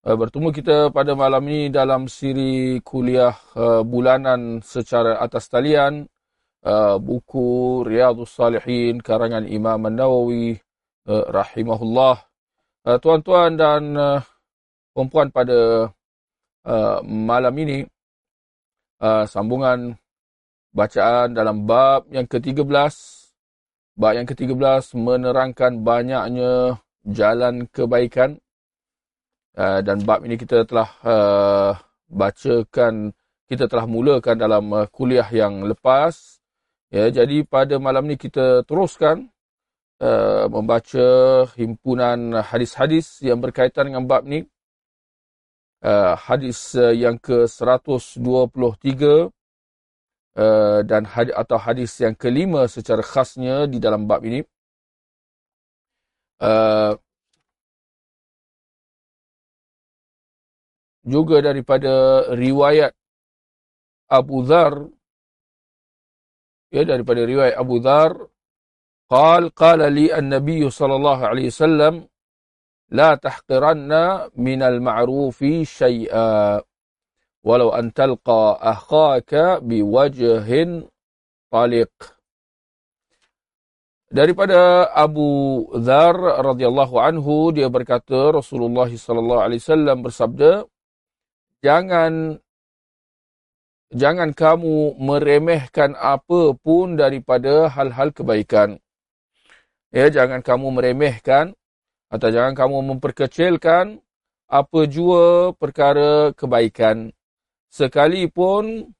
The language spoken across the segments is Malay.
Uh, bertemu kita pada malam ini dalam siri kuliah uh, bulanan secara atas talian uh, buku Riyadhus Salihin karangan Imam An-Nawawi rahimahullah. Tuan-tuan dan puan-puan pada malam ini sambungan bacaan dalam bab yang ke-13 bab yang ke-13 menerangkan banyaknya jalan kebaikan Uh, dan bab ini kita telah uh, bacakan, kita telah mulakan dalam uh, kuliah yang lepas. Ya, jadi pada malam ini kita teruskan uh, membaca himpunan hadis-hadis yang berkaitan dengan bab ini. Uh, hadis uh, yang ke-123 uh, dan hadis, atau hadis yang kelima secara khasnya di dalam bab ini. Uh, juga daripada riwayat Abu Dhar. Ya daripada riwayat Abu Dhar qal qala li an-nabiy sallallahu alaihi wasallam la tahqiranna min al-ma'rufi shay'a walau an talqa akhaka biwajhin taliq daripada Abu Dhar radhiyallahu anhu dia berkata Rasulullah sallallahu alaihi wasallam bersabda jangan jangan kamu meremehkan apa pun daripada hal-hal kebaikan. Ya, jangan kamu meremehkan atau jangan kamu memperkecilkan apa jua perkara kebaikan. Sekalipun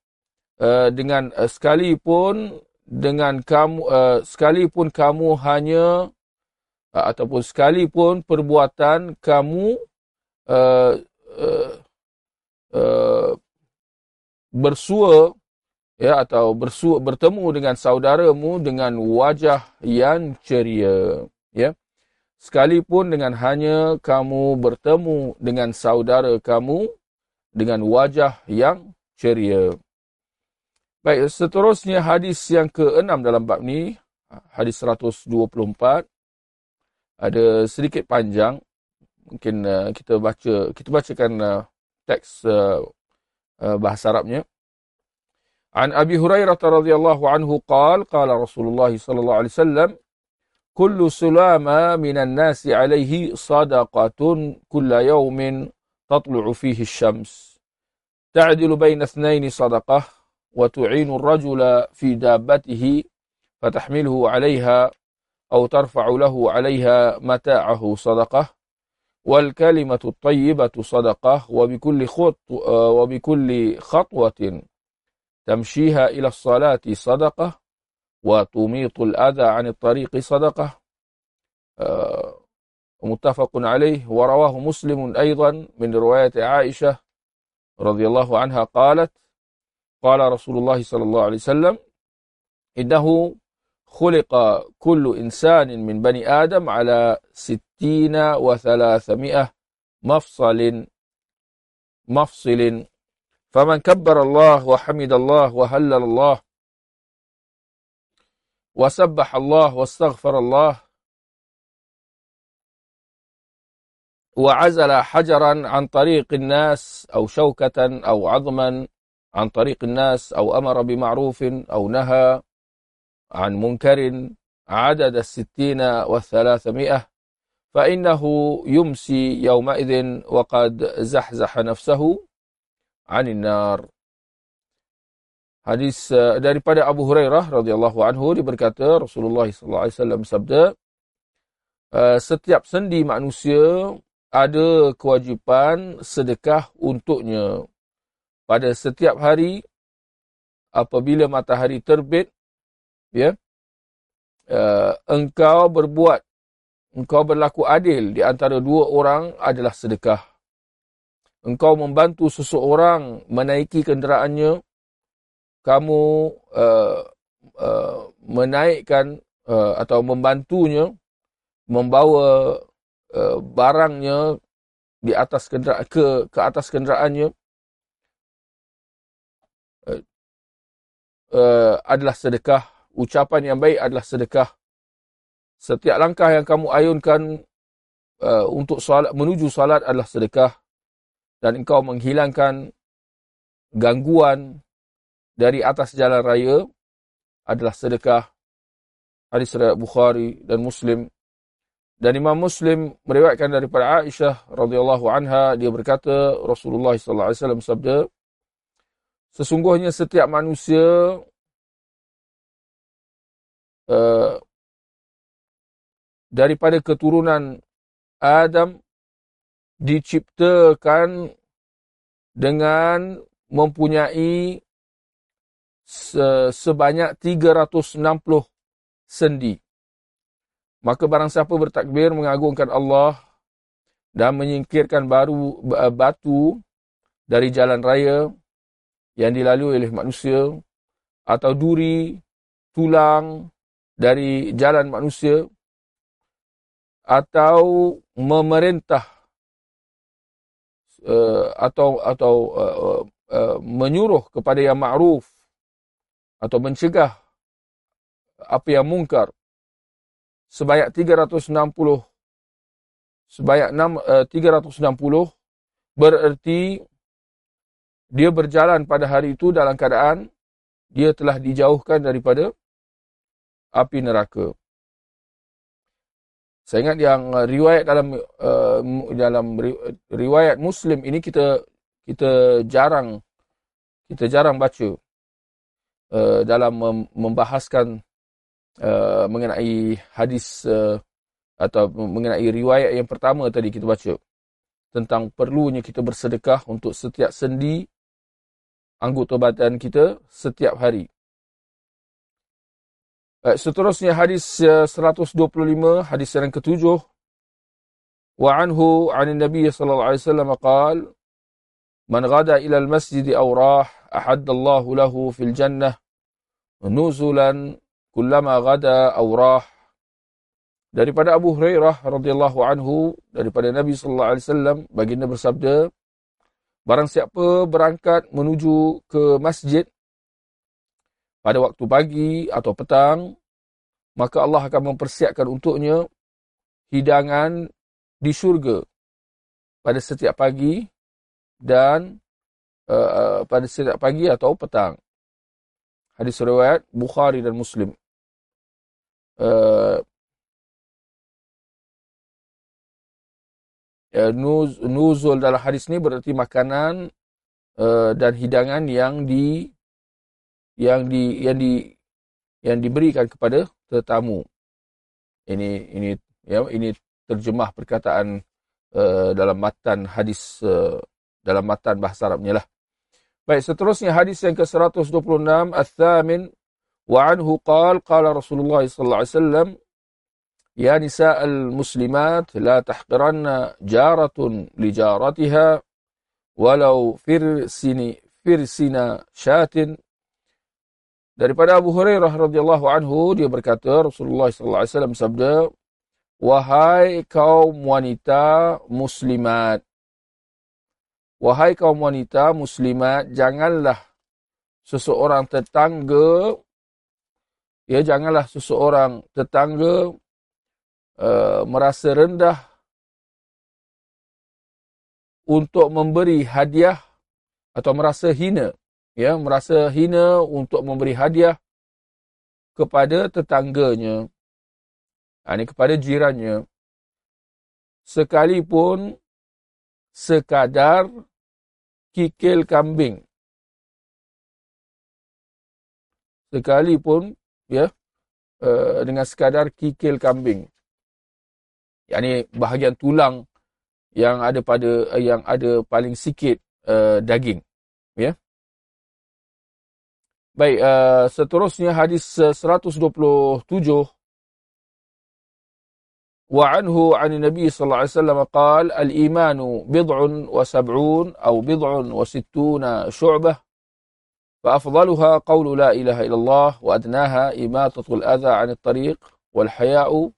uh, dengan uh, sekalipun dengan kamu uh, sekalipun kamu hanya uh, ataupun sekalipun perbuatan kamu uh, uh, uh, bersua ya atau bersua bertemu dengan saudaramu dengan wajah yang ceria ya. Sekalipun dengan hanya kamu bertemu dengan saudara kamu dengan wajah yang ceria. Baik seterusnya hadis yang ke-6 dalam bab ni hadis 124 ada sedikit panjang mungkin uh, kita baca kita bacakan uh, teks uh, uh, bahasa Arabnya. An Abi Hurairah radhiyallahu anhu qala qala Rasulullah sallallahu alaihi wasallam kullu sulama minan nasi alaihi sadaqatun kulla yawmin tatlu'u fihi asy-syams ta'dilu bayna ithnayn sadaqah wa tu'inu ar-rajula fi dabbatihi fatahmiluhu 'alayha aw tarfa'u lahu 'alayha mata'ahu sadaqah والكلمة الطيبة صدقة وبكل, خط وبكل خطوة تمشيها إلى الصلاة صدقة وتميط الأذى عن الطريق صدقة. متفق عليه. ورواه مسلم أيضا من رواية عائشة رضي الله عنها قالت قال رسول الله صلى الله عليه وسلم إنه خلق كل إنسان من بني آدم على ستين وثلاثمائة مفصل مفصل. فمن كبر الله وحمد الله وهلل الله وسبح الله واستغفر الله وعزل حجرا عن طريق الناس أو شوكة أو عظما عن طريق الناس أو أمر بمعروف أو نهى. عن منكر عدد الستين والثلاثمائة فإنه يمسي يومئذ وقد زحزح نفسه عن النار Hadis uh, daripada Abu Hurairah radhiyallahu anhu dia berkata Rasulullah sallallahu alaihi wasallam sabda uh, setiap sendi manusia ada kewajipan sedekah untuknya pada setiap hari apabila matahari terbit ya? Uh, engkau berbuat engkau berlaku adil di antara dua orang adalah sedekah. Engkau membantu seseorang menaiki kenderaannya, kamu uh, uh, menaikkan uh, atau membantunya membawa uh, barangnya di atas kenderaan ke ke atas kenderaannya uh, uh, adalah sedekah ucapan yang baik adalah sedekah. Setiap langkah yang kamu ayunkan uh, untuk solat menuju solat adalah sedekah. Dan engkau menghilangkan gangguan dari atas jalan raya adalah sedekah. Hadis riwayat Bukhari dan Muslim. Dan Imam Muslim meriwayatkan daripada Aisyah radhiyallahu anha dia berkata Rasulullah sallallahu alaihi wasallam sabda sesungguhnya setiap manusia uh, daripada keturunan Adam diciptakan dengan mempunyai sebanyak 360 sendi. Maka barang siapa bertakbir mengagungkan Allah dan menyingkirkan baru batu dari jalan raya yang dilalui oleh manusia atau duri, tulang dari jalan manusia atau memerintah uh, atau atau uh, uh, menyuruh kepada yang ma'ruf atau mencegah apa yang mungkar. Sebanyak 360 sebanyak 6, uh, 360 bererti dia berjalan pada hari itu dalam keadaan dia telah dijauhkan daripada api neraka. Saya ingat yang uh, riwayat dalam uh, dalam riwayat Muslim ini kita kita jarang kita jarang baca uh, dalam membahaskan Uh, mengenai hadis uh, atau mengenai riwayat yang pertama tadi kita baca tentang perlunya kita bersedekah untuk setiap sendi anggota badan kita setiap hari. Uh, seterusnya hadis uh, 125 hadis yang ketujuh. Wa anhu 'an nabi sallallahu alaihi wasallam qaal man ghada ila al-masjid aw rah ahadda Allah lahu fil jannah nuzulan kullama ghada awrah daripada Abu Hurairah radhiyallahu anhu daripada Nabi sallallahu alaihi wasallam baginda bersabda barang siapa berangkat menuju ke masjid pada waktu pagi atau petang maka Allah akan mempersiapkan untuknya hidangan di syurga pada setiap pagi dan uh, pada setiap pagi atau petang. Hadis riwayat Bukhari dan Muslim. Uh, nuz, nuzul dalam hadis ini berarti makanan uh, dan hidangan yang di yang di yang di yang diberikan kepada tetamu. Ini ini ya ini terjemah perkataan uh, dalam matan hadis uh, dalam matan bahasa Arabnya lah. Baik, seterusnya hadis yang ke-126 Al-Thamin وعنه قال قال رسول الله صلى الله عليه وسلم يا نساء المسلمات لا تحقرن جارة لجارتها ولو فرسن فرسن شات daripada Abu Hurairah radhiyallahu anhu dia berkata Rasulullah sallallahu alaihi wasallam sabda wahai kaum wanita muslimat wahai kaum wanita muslimat janganlah seseorang tetangga ya janganlah seseorang tetangga uh, merasa rendah untuk memberi hadiah atau merasa hina ya merasa hina untuk memberi hadiah kepada tetangganya ha, ini kepada jirannya sekalipun sekadar kikil kambing sekalipun ya uh, dengan sekadar kikil kambing. Yang ini bahagian tulang yang ada pada yang ada paling sikit uh, daging, ya. Baik, uh, seterusnya hadis 127 وعنه عن النبي صلى الله عليه وسلم قال الإيمان بضع وسبعون أو بضع وستون شعبة فأفضلها قول لا إله إلا الله وأدناها إماتة الأذى عن الطريق والحياء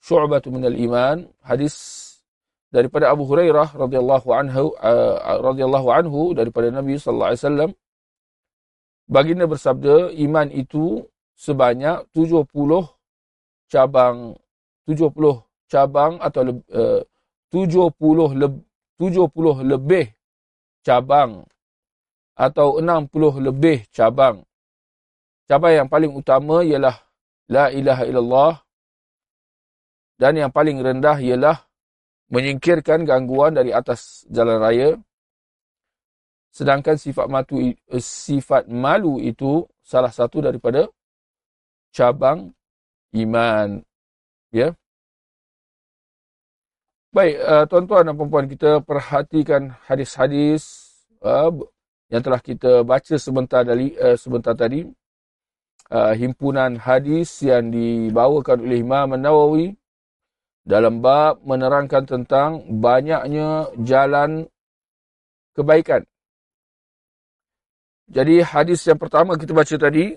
شعبة من الإيمان حديث daripada Abu Hurairah radhiyallahu anhu uh, radhiyallahu anhu daripada Nabi sallallahu alaihi wasallam. Baginda bersabda iman itu sebanyak 70 cabang 70 cabang atau uh, 70 leb, 70 lebih cabang atau 60 lebih cabang. Cabang yang paling utama ialah la ilaha illallah dan yang paling rendah ialah menyingkirkan gangguan dari atas jalan raya. Sedangkan sifat matu eh, sifat malu itu salah satu daripada cabang iman. Ya. Baik, uh, tuan-tuan dan puan-puan kita perhatikan hadis-hadis uh, yang telah kita baca sebentar uh, sebentar tadi. Himpunan hadis yang dibawakan oleh Imam Nawawi dalam bab menerangkan tentang banyaknya jalan kebaikan. Jadi hadis yang pertama kita baca tadi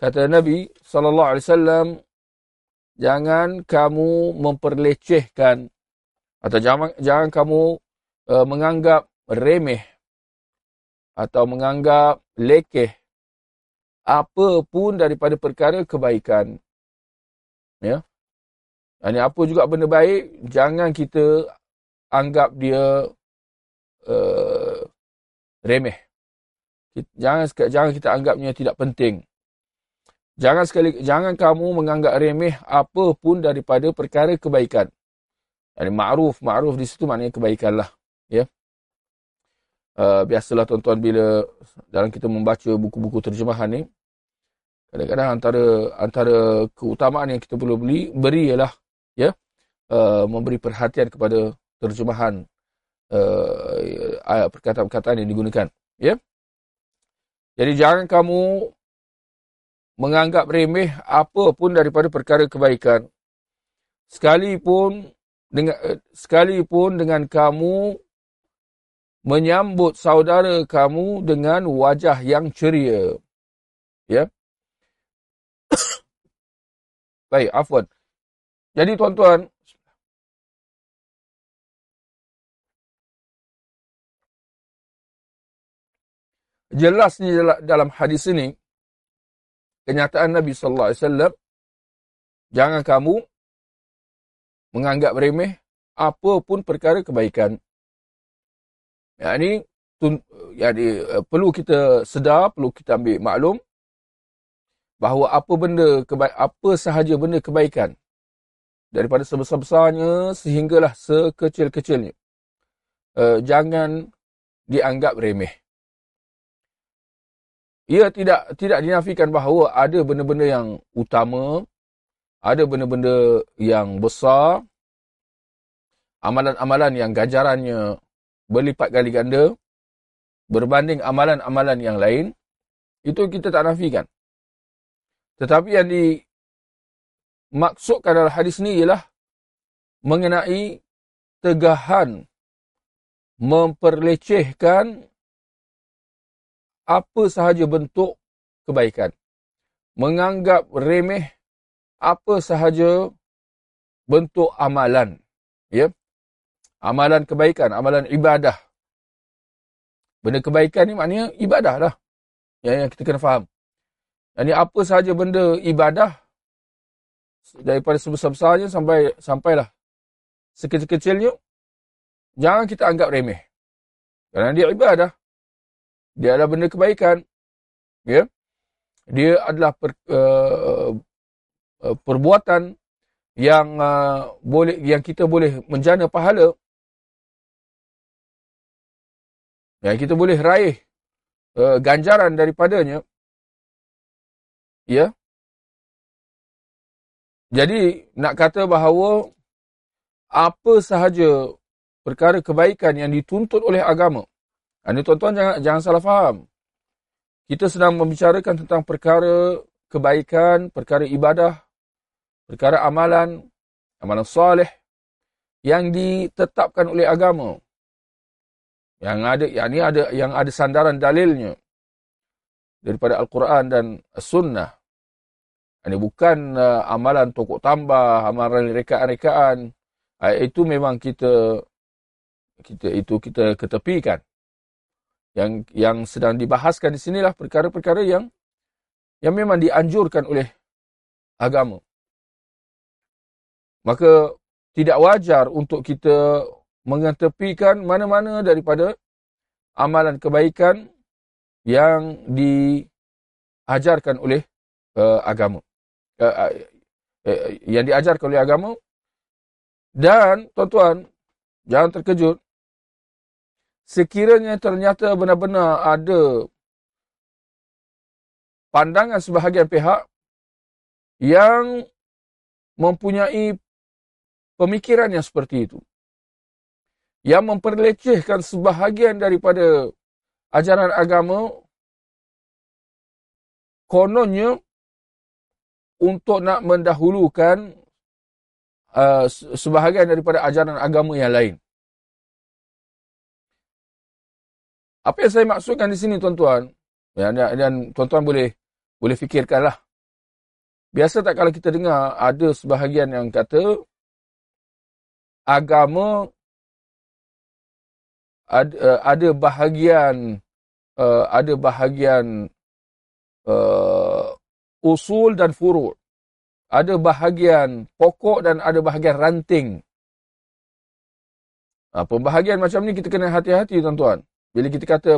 kata Nabi sallallahu alaihi wasallam jangan kamu memperlecehkan atau jangan jangan kamu uh, menganggap remeh atau menganggap lekeh apa pun daripada perkara kebaikan. Ya. Ini apa juga benda baik, jangan kita anggap dia uh, remeh. Jangan jangan kita anggapnya tidak penting. Jangan sekali jangan kamu menganggap remeh apa pun daripada perkara kebaikan. Yani ma'ruf, ma'ruf di situ maknanya kebaikan lah. Ya. Uh, biasalah tuan-tuan bila dalam kita membaca buku-buku terjemahan ni, kadang-kadang antara antara keutamaan yang kita perlu beli, beri ialah ya uh, memberi perhatian kepada terjemahan uh, perkataan-perkataan yang digunakan ya jadi jangan kamu menganggap remeh apa pun daripada perkara kebaikan. Sekalipun dengan uh, sekalipun dengan kamu menyambut saudara kamu dengan wajah yang ceria. Ya? Baik afwan. Jadi tuan-tuan, jelas ni dalam hadis ini, kenyataan Nabi sallallahu alaihi wasallam jangan kamu menganggap remeh apa pun perkara kebaikan. Ya ini jadi eh, perlu kita sedar, perlu kita ambil maklum bahawa apa benda apa sahaja benda kebaikan daripada sebesar-besarnya sehinggalah sekecil-kecilnya. Uh, jangan dianggap remeh. Ia tidak tidak dinafikan bahawa ada benda-benda yang utama, ada benda-benda yang besar, amalan-amalan yang ganjarannya berlipat kali ganda berbanding amalan-amalan yang lain, itu kita tak nafikan. Tetapi yang di maksudkan dalam hadis ni ialah mengenai tegahan memperlecehkan apa sahaja bentuk kebaikan. Menganggap remeh apa sahaja bentuk amalan. Ya? Amalan kebaikan, amalan ibadah. Benda kebaikan ni maknanya ibadah lah. Yang kita kena faham. Ini apa sahaja benda ibadah daripada sebesar-besarnya sampai sampailah sekecil-kecilnya jangan kita anggap remeh kerana dia ibadah dia adalah benda kebaikan. Ya? Dia adalah per, uh, perbuatan yang uh, boleh yang kita boleh menjana pahala. Yang kita boleh raih uh, ganjaran daripadanya. Ya? Jadi nak kata bahawa apa sahaja perkara kebaikan yang dituntut oleh agama. Ini tuan-tuan jangan, jangan salah faham. Kita sedang membicarakan tentang perkara kebaikan, perkara ibadah, perkara amalan, amalan soleh yang ditetapkan oleh agama. Yang ada yang ini ada yang ada sandaran dalilnya daripada Al-Quran dan Sunnah. Ini bukan uh, amalan tokok tambah, amalan rekaan-rekaan. Uh, itu memang kita kita itu kita ketepikan. Yang yang sedang dibahaskan di sinilah perkara-perkara yang yang memang dianjurkan oleh agama. Maka tidak wajar untuk kita mengetepikan mana-mana daripada amalan kebaikan yang diajarkan oleh uh, agama. Uh, uh, uh, yang diajarkan oleh agama. Dan, tuan-tuan, jangan terkejut. Sekiranya ternyata benar-benar ada pandangan sebahagian pihak yang mempunyai pemikiran yang seperti itu yang memperlecehkan sebahagian daripada ajaran agama kononnya untuk nak mendahulukan uh, sebahagian daripada ajaran agama yang lain. Apa yang saya maksudkan di sini tuan-tuan? Ya, dan tuan-tuan boleh boleh fikirkanlah. Biasa tak kalau kita dengar ada sebahagian yang kata agama ada, uh, ada bahagian uh, ada bahagian uh, usul dan furu' ada bahagian pokok dan ada bahagian ranting. Uh, pembahagian macam ni kita kena hati-hati tuan-tuan bila kita kata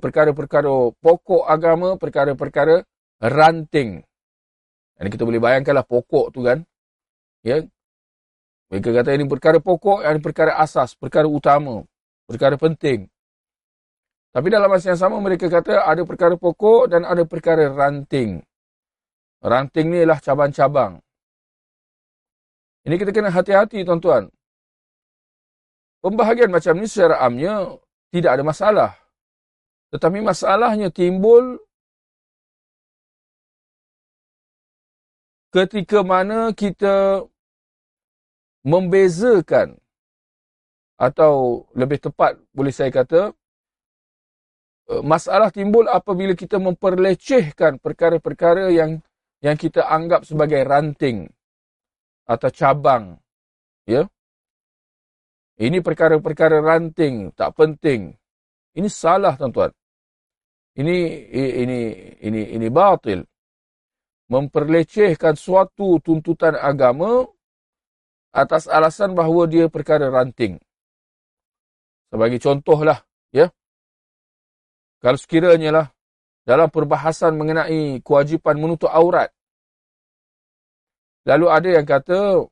perkara-perkara pokok agama perkara-perkara ranting Jadi kita boleh bayangkanlah pokok tu kan ya mereka kata ini perkara pokok, ini perkara asas, perkara utama, perkara penting. Tapi dalam masa yang sama mereka kata ada perkara pokok dan ada perkara ranting. Ranting ni ialah cabang-cabang. Ini kita kena hati-hati tuan-tuan. Pembahagian macam ni secara amnya tidak ada masalah. Tetapi masalahnya timbul ketika mana kita membezakan atau lebih tepat boleh saya kata eh, masalah timbul apabila kita memperlecehkan perkara-perkara yang yang kita anggap sebagai ranting atau cabang ya ini perkara-perkara ranting tak penting ini salah tuan-tuan ini ini ini ini batil memperlecehkan suatu tuntutan agama atas alasan bahawa dia perkara ranting. Sebagai contohlah, ya. Kalau sekiranya lah dalam perbahasan mengenai kewajipan menutup aurat. Lalu ada yang kata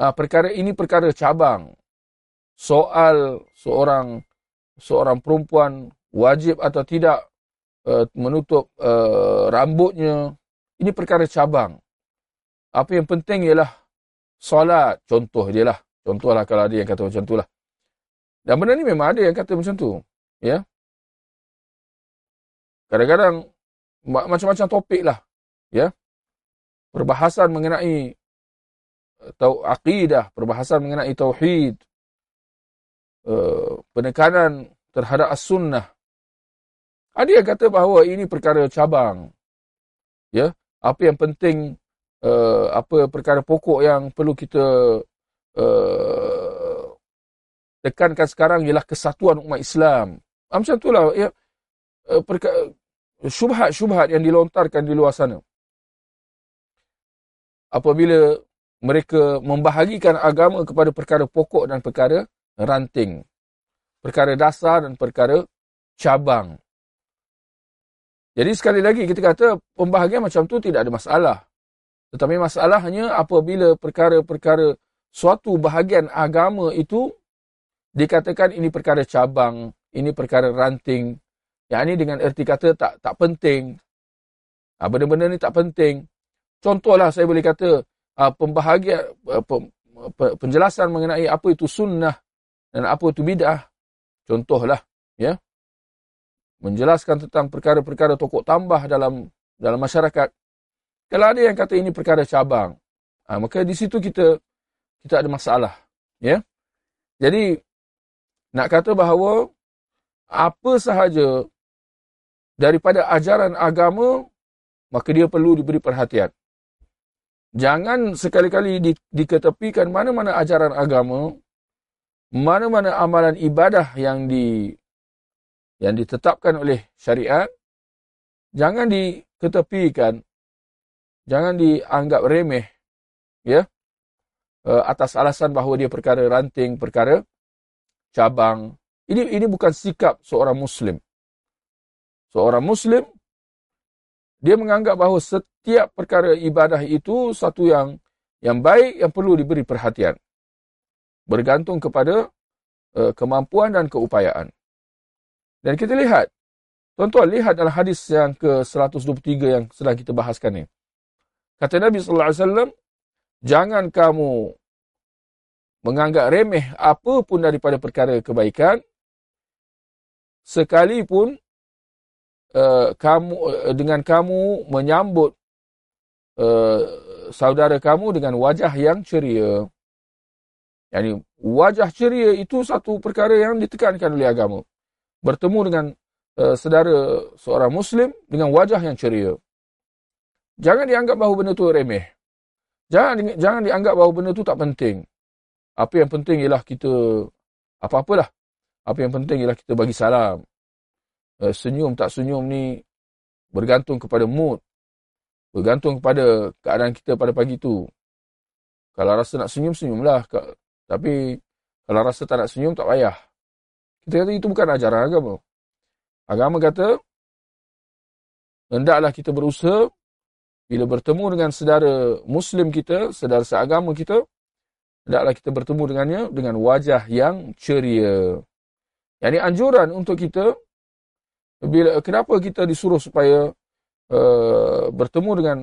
uh, perkara ini perkara cabang. Soal seorang seorang perempuan wajib atau tidak uh, menutup uh, rambutnya ini perkara cabang. Apa yang penting ialah solat. Contoh je lah. Contoh lah kalau ada yang kata macam tu lah. Dan benda ni memang ada yang kata macam tu ya. Kadang-kadang macam-macam topik lah ya. Perbahasan mengenai eh, tau akidah perbahasan mengenai tauhid uh, penekanan terhadap as-sunnah ada yang kata bahawa ini perkara cabang ya apa yang penting uh, apa perkara pokok yang perlu kita uh, tekankan sekarang ialah kesatuan umat Islam. Ah, macam itulah ya syubhat-syubhat yang dilontarkan di luar sana. Apabila mereka membahagikan agama kepada perkara pokok dan perkara ranting. Perkara dasar dan perkara cabang. Jadi sekali lagi kita kata pembahagian macam tu tidak ada masalah. Tetapi masalahnya apabila perkara-perkara suatu bahagian agama itu dikatakan ini perkara cabang, ini perkara ranting. Yang ini dengan erti kata tak tak penting. Ha, benda-benda ni tak penting. Contohlah saya boleh kata ha, pembahagian penjelasan mengenai apa itu sunnah dan apa itu bid'ah. Contohlah, ya. Menjelaskan tentang perkara-perkara tokok tambah dalam dalam masyarakat. Kalau ada yang kata ini perkara cabang, Ha, maka di situ kita kita ada masalah. Ya. Jadi nak kata bahawa apa sahaja daripada ajaran agama maka dia perlu diberi perhatian. Jangan sekali-kali di, diketepikan mana-mana ajaran agama, mana-mana amalan ibadah yang di yang ditetapkan oleh syariat, jangan diketepikan, jangan dianggap remeh, ya, eh, atas alasan bahawa dia perkara ranting, perkara cabang. Ini ini bukan sikap seorang Muslim. Seorang Muslim dia menganggap bahawa setiap perkara ibadah itu satu yang yang baik yang perlu diberi perhatian. Bergantung kepada uh, kemampuan dan keupayaan. Dan kita lihat, tuan-tuan lihat dalam hadis yang ke-123 yang sedang kita bahaskan ni. Kata Nabi sallallahu alaihi wasallam, jangan kamu menganggap remeh apa pun daripada perkara kebaikan sekalipun uh, kamu uh, dengan kamu menyambut uh, saudara kamu dengan wajah yang ceria. Yani wajah ceria itu satu perkara yang ditekankan oleh agama. Bertemu dengan uh, saudara seorang muslim dengan wajah yang ceria. Jangan dianggap bahawa benda itu remeh. Jangan jangan dianggap bahawa benda itu tak penting. Apa yang penting ialah kita apa-apalah. Apa yang penting ialah kita bagi salam. Uh, senyum tak senyum ni bergantung kepada mood. Bergantung kepada keadaan kita pada pagi tu. Kalau rasa nak senyum, senyumlah. Tapi kalau rasa tak nak senyum, tak payah. Kita kata itu bukan ajaran agama. Agama kata, hendaklah kita berusaha bila bertemu dengan saudara Muslim kita, saudara seagama kita, hendaklah kita bertemu dengannya dengan wajah yang ceria. Yang ini anjuran untuk kita, bila kenapa kita disuruh supaya uh, bertemu dengan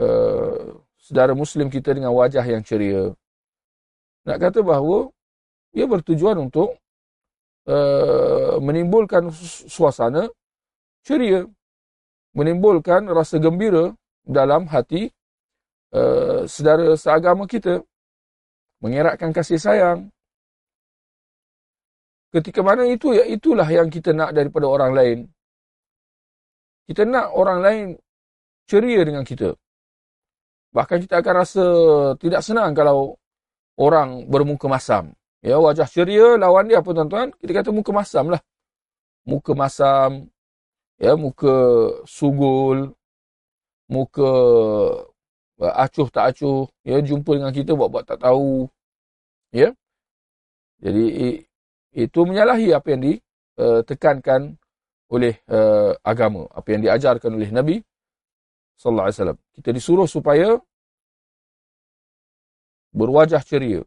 uh, saudara Muslim kita dengan wajah yang ceria. Nak kata bahawa ia bertujuan untuk uh, menimbulkan suasana ceria menimbulkan rasa gembira dalam hati uh, saudara seagama kita. Mengeratkan kasih sayang. Ketika mana itu, ya itulah yang kita nak daripada orang lain. Kita nak orang lain ceria dengan kita. Bahkan kita akan rasa tidak senang kalau orang bermuka masam. Ya, wajah ceria, lawan dia apa tuan-tuan? Kita kata muka masam lah. Muka masam, ya muka sugul muka uh, acuh tak acuh ya jumpa dengan kita buat-buat tak tahu ya jadi itu menyalahi apa yang ditekankan uh, oleh uh, agama apa yang diajarkan oleh nabi sallallahu alaihi wasallam kita disuruh supaya berwajah ceria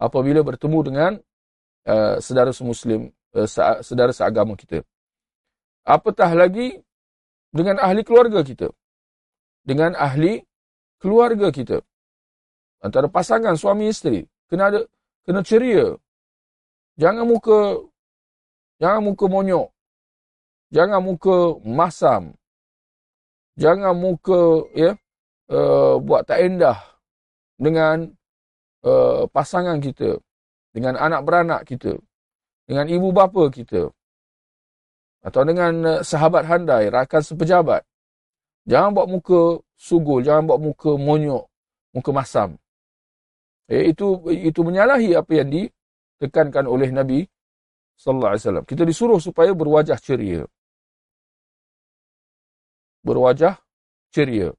apabila bertemu dengan uh, saudara semuslim uh, saudara seagama kita Apatah lagi dengan ahli keluarga kita. Dengan ahli keluarga kita. Antara pasangan suami isteri. Kena ada, kena ceria. Jangan muka, jangan muka monyok. Jangan muka masam. Jangan muka, ya, uh, buat tak endah dengan uh, pasangan kita. Dengan anak beranak kita. Dengan ibu bapa kita atau dengan eh, sahabat handai, rakan sepejabat. Jangan buat muka sugul, jangan buat muka monyok, muka masam. Eh, itu itu menyalahi apa yang ditekankan oleh Nabi sallallahu alaihi wasallam. Kita disuruh supaya berwajah ceria. Berwajah ceria.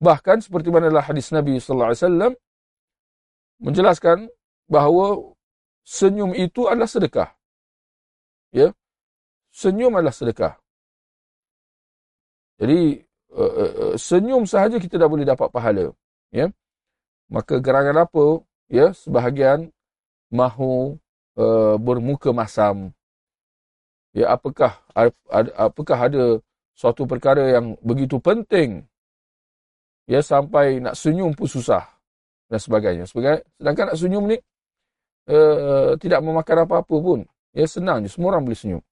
Bahkan seperti mana dalam hadis Nabi sallallahu alaihi wasallam menjelaskan bahawa senyum itu adalah sedekah. Ya senyum adalah sedekah. Jadi uh, uh, senyum sahaja kita dah boleh dapat pahala, ya. Maka gerangan apa, ya, sebahagian mahu uh, bermuka masam. Ya, apakah apakah ada suatu perkara yang begitu penting ya sampai nak senyum pun susah dan sebagainya. Sebagai, sedangkan nak senyum ni uh, tidak memakan apa-apa pun. Ya senang je, semua orang boleh senyum.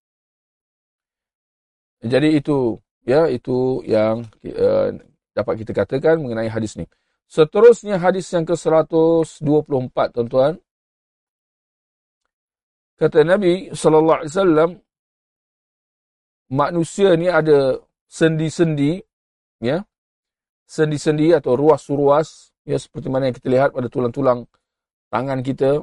Jadi itu ya itu yang uh, dapat kita katakan mengenai hadis ni. Seterusnya hadis yang ke-124 tuan-tuan. Kata Nabi sallallahu alaihi wasallam manusia ni ada sendi-sendi ya. Sendi-sendi atau ruas-ruas ya seperti mana yang kita lihat pada tulang-tulang tangan kita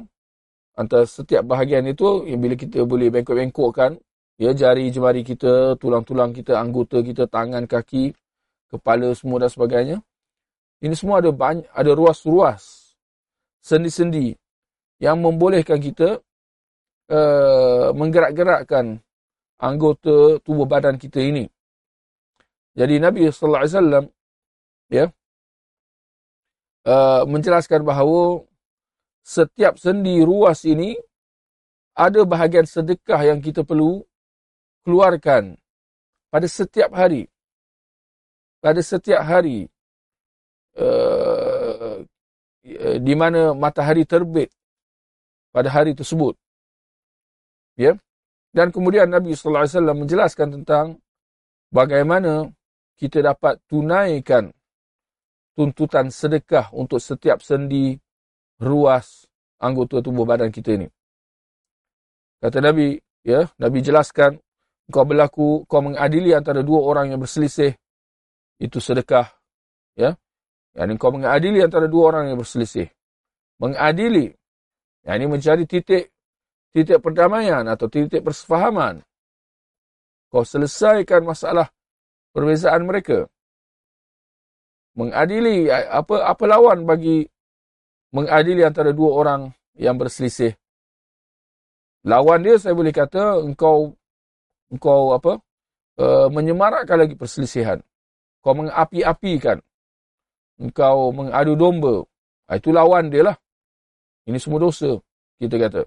antara setiap bahagian itu yang bila kita boleh bengkok-bengkokkan ya jari jemari kita, tulang-tulang kita, anggota kita, tangan, kaki, kepala semua dan sebagainya. Ini semua ada banyak, ada ruas-ruas sendi-sendi yang membolehkan kita uh, menggerak-gerakkan anggota tubuh badan kita ini. Jadi Nabi sallallahu alaihi wasallam ya uh, menjelaskan bahawa setiap sendi ruas ini ada bahagian sedekah yang kita perlu keluarkan pada setiap hari. Pada setiap hari uh, di mana matahari terbit pada hari tersebut. Ya. Dan kemudian Nabi sallallahu alaihi wasallam menjelaskan tentang bagaimana kita dapat tunaikan tuntutan sedekah untuk setiap sendi ruas anggota tubuh badan kita ini. Kata Nabi, ya, Nabi jelaskan kau berlaku kau mengadili antara dua orang yang berselisih itu sedekah, ya. Yani kau mengadili antara dua orang yang berselisih. Mengadili. Yani mencari titik titik perdamaian atau titik persefahaman. Kau selesaikan masalah perbezaan mereka. Mengadili apa apa lawan bagi mengadili antara dua orang yang berselisih. Lawan dia saya boleh kata engkau engkau apa? Uh, menyemarakkan lagi perselisihan. Kau mengapi-apikan engkau mengadu domba. Ah, itu lawan dia lah. Ini semua dosa, kita kata.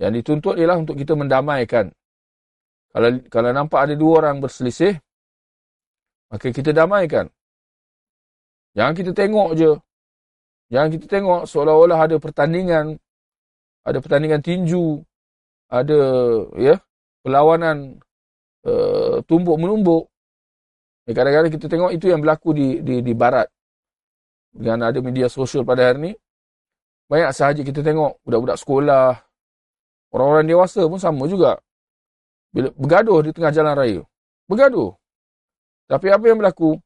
Yang dituntut ialah untuk kita mendamaikan. Kalau kalau nampak ada dua orang berselisih, maka kita damaikan. Jangan kita tengok je. Jangan kita tengok seolah-olah ada pertandingan, ada pertandingan tinju, ada ya perlawanan uh, tumbuk menumbuk. Ya, kadang-kadang kita tengok itu yang berlaku di di, di barat. Dengan ada media sosial pada hari ini, banyak sahaja kita tengok budak-budak sekolah, orang-orang dewasa pun sama juga. Bila bergaduh di tengah jalan raya. Bergaduh. Tapi apa yang berlaku?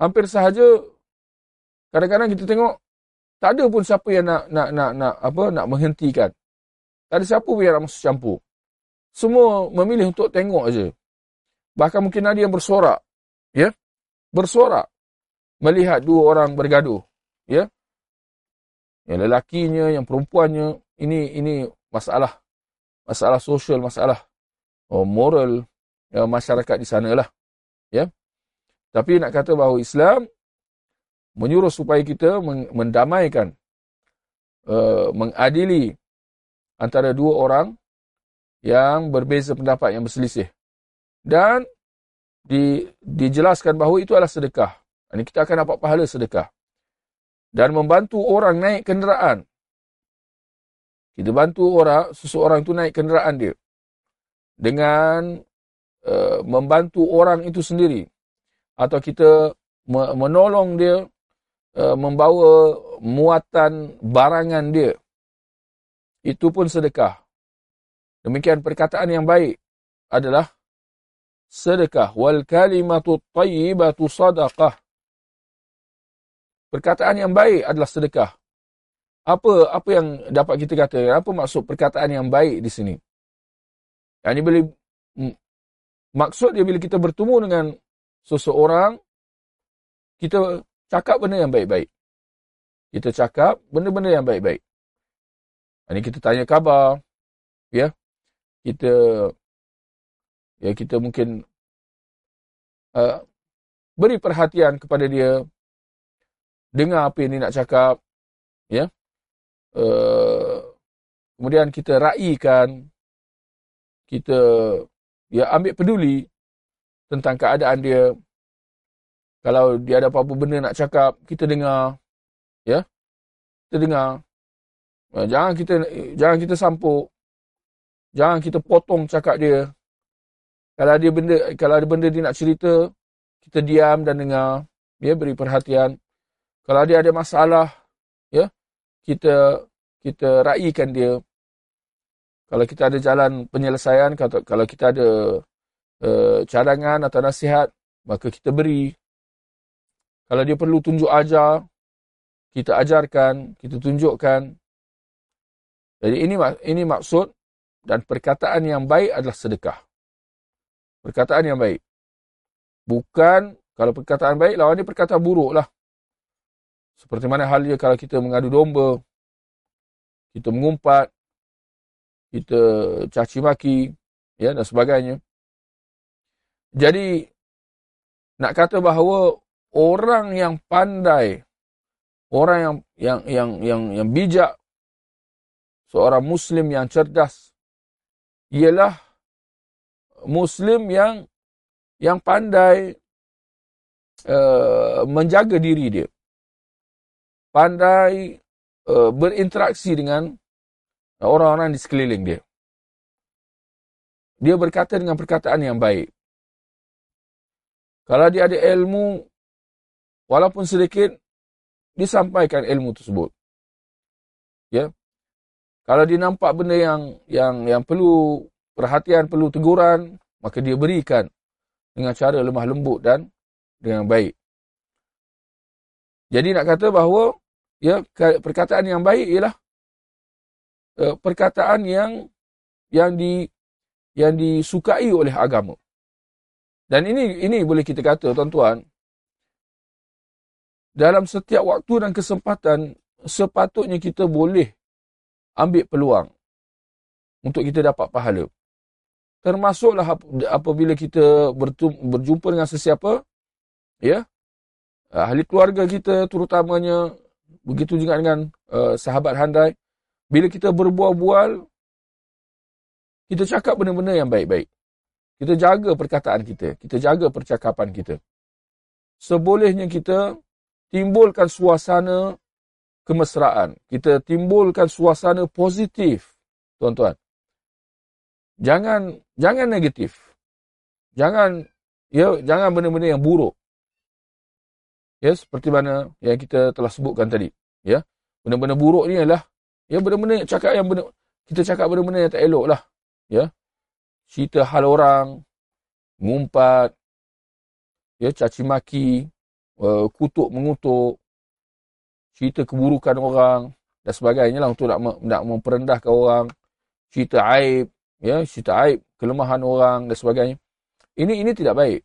Hampir sahaja kadang-kadang kita tengok tak ada pun siapa yang nak nak nak nak apa nak menghentikan. Tak ada siapa pun yang nak masuk campur. Semua memilih untuk tengok aja. Bahkan mungkin ada yang bersorak. Ya? Bersorak. Melihat dua orang bergaduh. Ya? Yang lelakinya, yang perempuannya. Ini ini masalah. Masalah sosial, masalah oh, moral ya, masyarakat di sana lah. Ya? Tapi nak kata bahawa Islam menyuruh supaya kita mendamaikan, uh, mengadili antara dua orang yang berbeza pendapat, yang berselisih dan di, dijelaskan bahawa itu adalah sedekah. Ini kita akan dapat pahala sedekah. Dan membantu orang naik kenderaan. Kita bantu orang, seseorang itu naik kenderaan dia. Dengan uh, membantu orang itu sendiri. Atau kita menolong dia uh, membawa muatan barangan dia. Itu pun sedekah. Demikian perkataan yang baik adalah sedekah. Wal kalimatu tayyibatu sadaqah. Perkataan yang baik adalah sedekah. Apa apa yang dapat kita kata apa maksud perkataan yang baik di sini? Yang ini boleh maksud dia bila kita bertemu dengan seseorang kita cakap benda yang baik-baik. Kita cakap benda-benda yang baik-baik. Ini kita tanya khabar ya. Kita ya kita mungkin uh, beri perhatian kepada dia dengar apa yang dia nak cakap ya. Uh, kemudian kita raikan kita ya ambil peduli tentang keadaan dia. Kalau dia ada apa-apa benda nak cakap kita dengar. Ya? Kita dengar. Uh, jangan kita jangan kita sampuk. Jangan kita potong cakap dia. Kalau ada benda kalau ada benda dia nak cerita, kita diam dan dengar, ya beri perhatian. Kalau dia ada masalah, ya, kita kita raikan dia. Kalau kita ada jalan penyelesaian, kalau kita ada uh, cadangan atau nasihat, maka kita beri. Kalau dia perlu tunjuk ajar, kita ajarkan, kita tunjukkan. Jadi ini ini maksud dan perkataan yang baik adalah sedekah. Perkataan yang baik. Bukan kalau perkataan baik lawan dia perkataan buruk lah. Seperti mana halnya kalau kita mengadu domba, kita mengumpat, kita caci maki, ya dan sebagainya. Jadi nak kata bahawa orang yang pandai, orang yang yang yang yang yang bijak, seorang muslim yang cerdas ialah muslim yang yang pandai uh, menjaga diri dia pandai uh, berinteraksi dengan orang-orang di sekeliling dia. Dia berkata dengan perkataan yang baik. Kalau dia ada ilmu, walaupun sedikit, disampaikan ilmu tersebut. Ya, kalau dia nampak benda yang yang yang perlu perhatian, perlu teguran, maka dia berikan dengan cara lemah lembut dan dengan baik. Jadi nak kata bahawa ya perkataan yang baik ialah uh, perkataan yang yang di yang disukai oleh agama. Dan ini ini boleh kita kata tuan-tuan dalam setiap waktu dan kesempatan sepatutnya kita boleh ambil peluang untuk kita dapat pahala. Termasuklah apabila kita berjumpa dengan sesiapa ya ahli keluarga kita terutamanya Begitu juga dengan uh, sahabat handai. Bila kita berbual-bual, kita cakap benda-benda yang baik-baik. Kita jaga perkataan kita. Kita jaga percakapan kita. Sebolehnya kita timbulkan suasana kemesraan. Kita timbulkan suasana positif, tuan-tuan. Jangan jangan negatif. Jangan ya jangan benda-benda yang buruk ya seperti mana yang kita telah sebutkan tadi ya benda-benda buruk ni adalah ya benda-benda cakap yang benda kita cakap benda-benda yang tak elok lah ya cerita hal orang ngumpat ya caci maki uh, kutuk mengutuk cerita keburukan orang dan sebagainya lah untuk nak, nak memperendahkan orang. Cerita aib ya cerita aib kelemahan orang dan sebagainya. Ini ini tidak baik.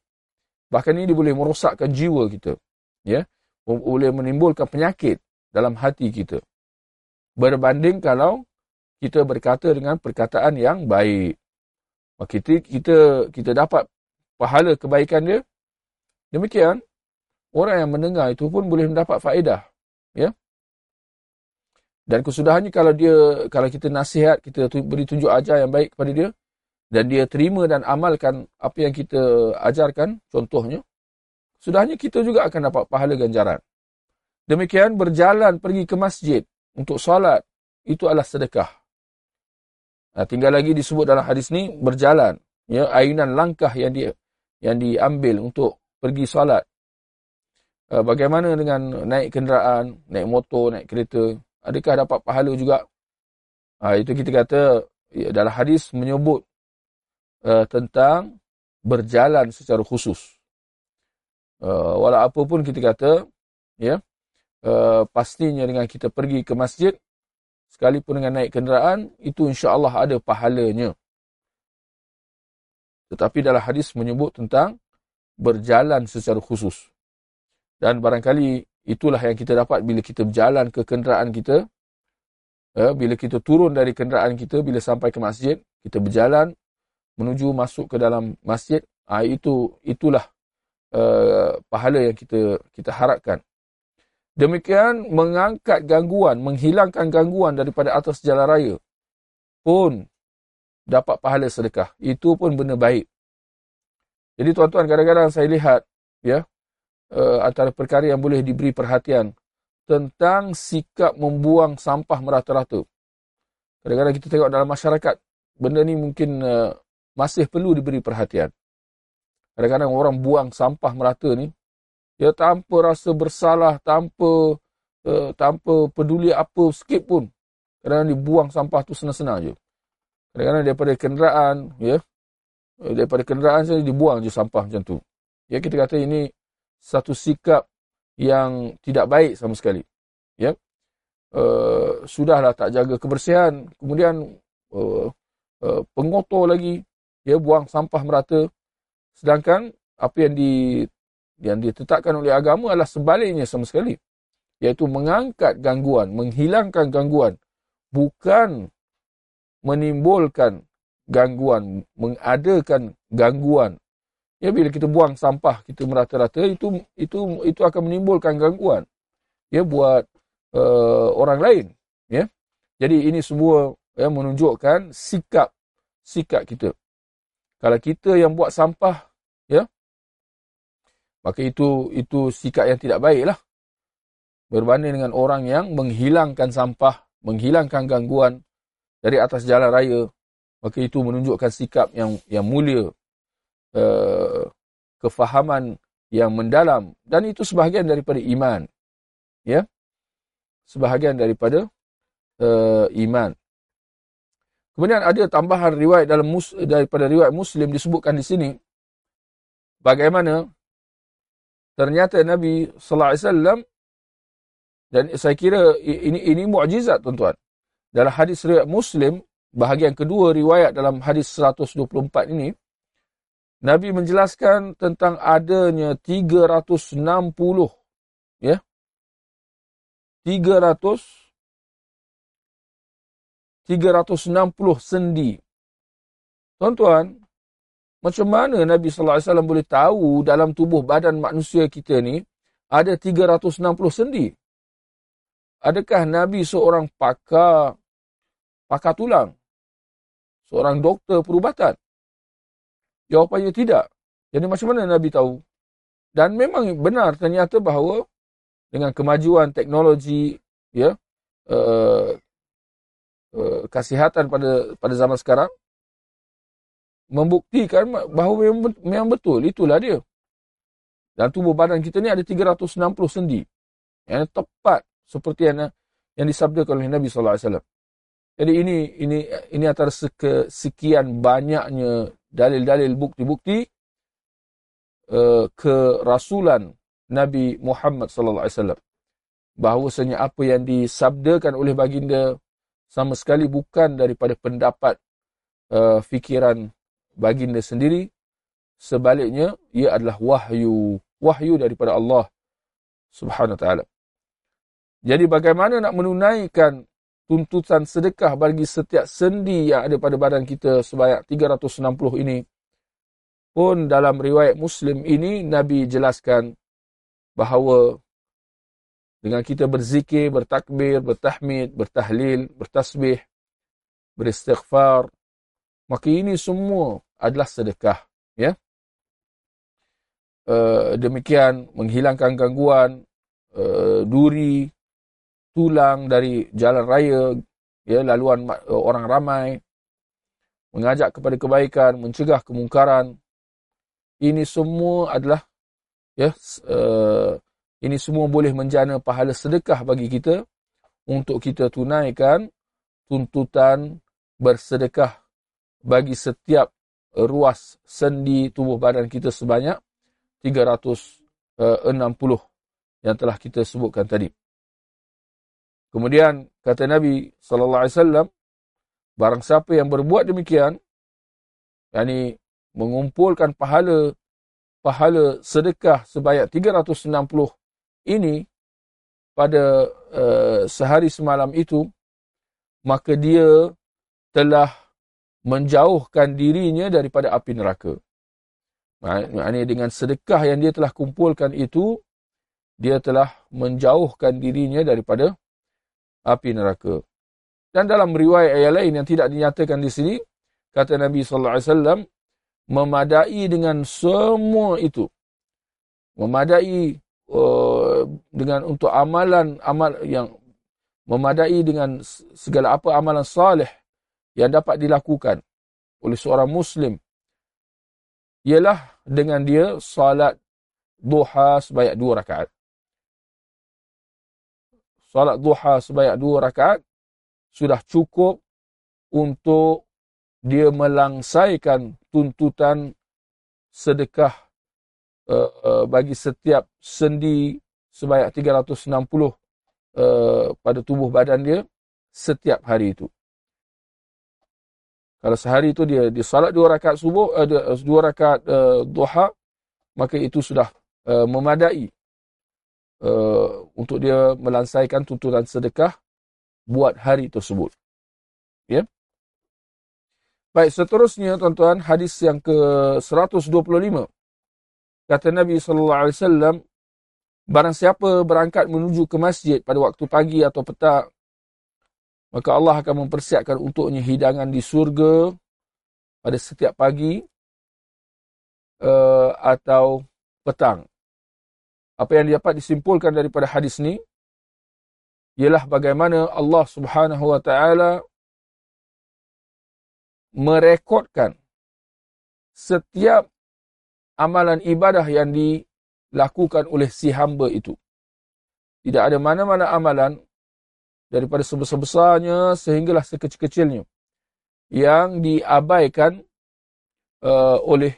Bahkan ini boleh merosakkan jiwa kita ya. Boleh menimbulkan penyakit dalam hati kita. Berbanding kalau kita berkata dengan perkataan yang baik kita kita kita dapat pahala kebaikan dia demikian orang yang mendengar itu pun boleh mendapat faedah ya dan kesudahannya kalau dia kalau kita nasihat kita beri tunjuk ajar yang baik kepada dia dan dia terima dan amalkan apa yang kita ajarkan contohnya sudahnya kita juga akan dapat pahala ganjaran. Demikian berjalan pergi ke masjid untuk solat, itu adalah sedekah. Nah, tinggal lagi disebut dalam hadis ni berjalan, ya ayunan langkah yang dia yang diambil untuk pergi solat. Uh, bagaimana dengan naik kenderaan, naik motor, naik kereta, adakah dapat pahala juga? Uh, itu kita kata ya, dalam hadis menyebut uh, tentang berjalan secara khusus uh, walau apa pun kita kata ya uh, pastinya dengan kita pergi ke masjid sekalipun dengan naik kenderaan itu insya-Allah ada pahalanya tetapi dalam hadis menyebut tentang berjalan secara khusus dan barangkali itulah yang kita dapat bila kita berjalan ke kenderaan kita uh, bila kita turun dari kenderaan kita bila sampai ke masjid kita berjalan menuju masuk ke dalam masjid uh, itu itulah Uh, pahala yang kita kita harapkan. Demikian mengangkat gangguan, menghilangkan gangguan daripada atas jalan raya pun dapat pahala sedekah. Itu pun benda baik. Jadi tuan-tuan kadang-kadang saya lihat ya uh, antara perkara yang boleh diberi perhatian tentang sikap membuang sampah merata-rata. Kadang-kadang kita tengok dalam masyarakat benda ni mungkin uh, masih perlu diberi perhatian. Kadang-kadang orang buang sampah merata ni ya tanpa rasa bersalah, tanpa uh, tanpa peduli apa sikit pun. Kadang-kadang dibuang sampah tu senang-senang je. Kadang-kadang daripada kenderaan, ya, daripada kenderaan saja dibuang je sampah macam tu. Ya, kita kata ini satu sikap yang tidak baik sama sekali. Ya, uh, sudahlah tak jaga kebersihan, kemudian uh, uh, pengotor lagi, ya, buang sampah merata. Sedangkan apa yang di yang ditetapkan oleh agama adalah sebaliknya sama sekali. Iaitu mengangkat gangguan, menghilangkan gangguan. Bukan menimbulkan gangguan, mengadakan gangguan. Ya, bila kita buang sampah, kita merata-rata, itu itu itu akan menimbulkan gangguan. Ya, buat uh, orang lain. Ya. Jadi ini semua ya, menunjukkan sikap sikap kita. Kalau kita yang buat sampah, ya, maka itu itu sikap yang tidak baik lah. Berbanding dengan orang yang menghilangkan sampah, menghilangkan gangguan dari atas jalan raya, maka itu menunjukkan sikap yang yang mulia, uh, kefahaman yang mendalam dan itu sebahagian daripada iman. Ya. Sebahagian daripada uh, iman. Kemudian ada tambahan riwayat dalam daripada riwayat Muslim disebutkan di sini bagaimana ternyata Nabi sallallahu alaihi wasallam dan saya kira ini ini mukjizat tuan-tuan. Dalam hadis riwayat Muslim bahagian kedua riwayat dalam hadis 124 ini Nabi menjelaskan tentang adanya 360 ya. 300 360 sendi. Tuan-tuan, macam mana Nabi sallallahu alaihi wasallam boleh tahu dalam tubuh badan manusia kita ni ada 360 sendi? Adakah Nabi seorang pakar pakar tulang? Seorang doktor perubatan? Jawapannya tidak. Jadi macam mana Nabi tahu? Dan memang benar ternyata bahawa dengan kemajuan teknologi ya uh, uh, kesihatan pada pada zaman sekarang membuktikan bahawa memang, betul itulah dia. Dan tubuh badan kita ni ada 360 sendi. Yang tepat seperti yang yang disabdakan oleh Nabi sallallahu alaihi wasallam. Jadi ini ini ini antara sekian banyaknya dalil-dalil bukti-bukti uh, kerasulan Nabi Muhammad sallallahu alaihi wasallam. Bahawasanya apa yang disabdakan oleh baginda sama sekali bukan daripada pendapat uh, fikiran baginda sendiri sebaliknya ia adalah wahyu wahyu daripada Allah Subhanahu taala. Jadi bagaimana nak menunaikan tuntutan sedekah bagi setiap sendi yang ada pada badan kita sebanyak 360 ini? Pun dalam riwayat Muslim ini Nabi jelaskan bahawa dengan kita berzikir, bertakbir, bertahmid, bertahlil, bertasbih, beristighfar, maka ini semua adalah sedekah ya. Uh, demikian menghilangkan gangguan uh, duri tulang dari jalan raya ya laluan uh, orang ramai mengajak kepada kebaikan mencegah kemungkaran. Ini semua adalah ya ini semua boleh menjana pahala sedekah bagi kita untuk kita tunaikan tuntutan bersedekah bagi setiap ruas sendi tubuh badan kita sebanyak 360 eh, yang telah kita sebutkan tadi. Kemudian kata Nabi sallallahu alaihi wasallam barang siapa yang berbuat demikian yakni mengumpulkan pahala pahala sedekah sebanyak 360 ini pada uh, sehari semalam itu maka dia telah menjauhkan dirinya daripada api neraka. Maknanya dengan sedekah yang dia telah kumpulkan itu, dia telah menjauhkan dirinya daripada api neraka. Dan dalam riwayat ayat lain yang tidak dinyatakan di sini, kata Nabi sallallahu alaihi wasallam memadai dengan semua itu. Memadai uh, dengan untuk amalan amal yang memadai dengan segala apa amalan salih yang dapat dilakukan oleh seorang Muslim ialah dengan dia salat duha sebanyak dua rakaat. Salat duha sebanyak dua rakaat sudah cukup untuk dia melangsaikan tuntutan sedekah uh, uh, bagi setiap sendi sebanyak 360 uh, pada tubuh badan dia setiap hari itu. Kalau sehari itu dia dia salat dua rakaat subuh, uh, dua rakaat uh, duha, maka itu sudah uh, memadai uh, untuk dia melansaikan tuntutan sedekah buat hari tersebut. Ya. Yeah? Baik, seterusnya tuan-tuan, hadis yang ke-125. Kata Nabi sallallahu alaihi wasallam, barang siapa berangkat menuju ke masjid pada waktu pagi atau petang, maka Allah akan mempersiapkan untuknya hidangan di surga pada setiap pagi uh, atau petang. Apa yang dapat disimpulkan daripada hadis ini ialah bagaimana Allah Subhanahu wa taala merekodkan setiap amalan ibadah yang dilakukan oleh si hamba itu. Tidak ada mana-mana amalan daripada sebesar-besarnya sehinggalah sekecil-kecilnya yang diabaikan uh, oleh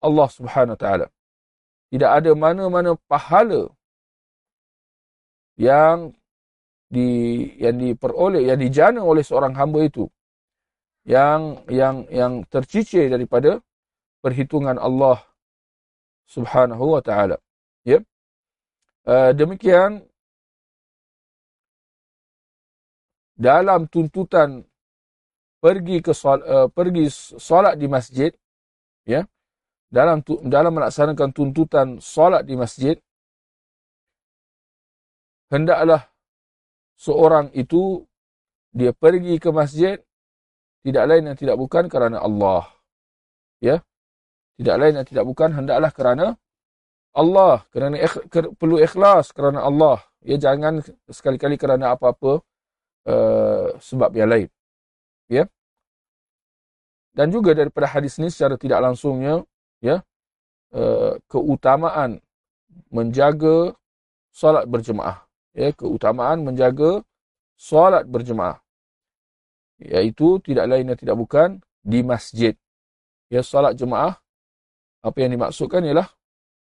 Allah Subhanahu Wa Taala. Tidak ada mana-mana pahala yang di yang diperoleh yang dijana oleh seorang hamba itu yang yang yang tercicir daripada perhitungan Allah Subhanahu wa taala. Ya. Uh, demikian dalam tuntutan pergi ke sol, uh, pergi solat di masjid ya. Dalam dalam melaksanakan tuntutan solat di masjid hendaklah seorang itu dia pergi ke masjid tidak lain dan tidak bukan kerana Allah. Ya. Tidak lain dan tidak bukan hendaklah kerana Allah, kerana ikh, ker, perlu ikhlas kerana Allah. Ya jangan sekali-kali kerana apa-apa uh, sebab yang lain. Ya. Dan juga daripada hadis ini secara tidak langsungnya ya uh, keutamaan menjaga solat berjemaah. Ya keutamaan menjaga solat berjemaah. Iaitu tidak lain dan tidak bukan di masjid. Ya solat jemaah apa yang dimaksudkan ialah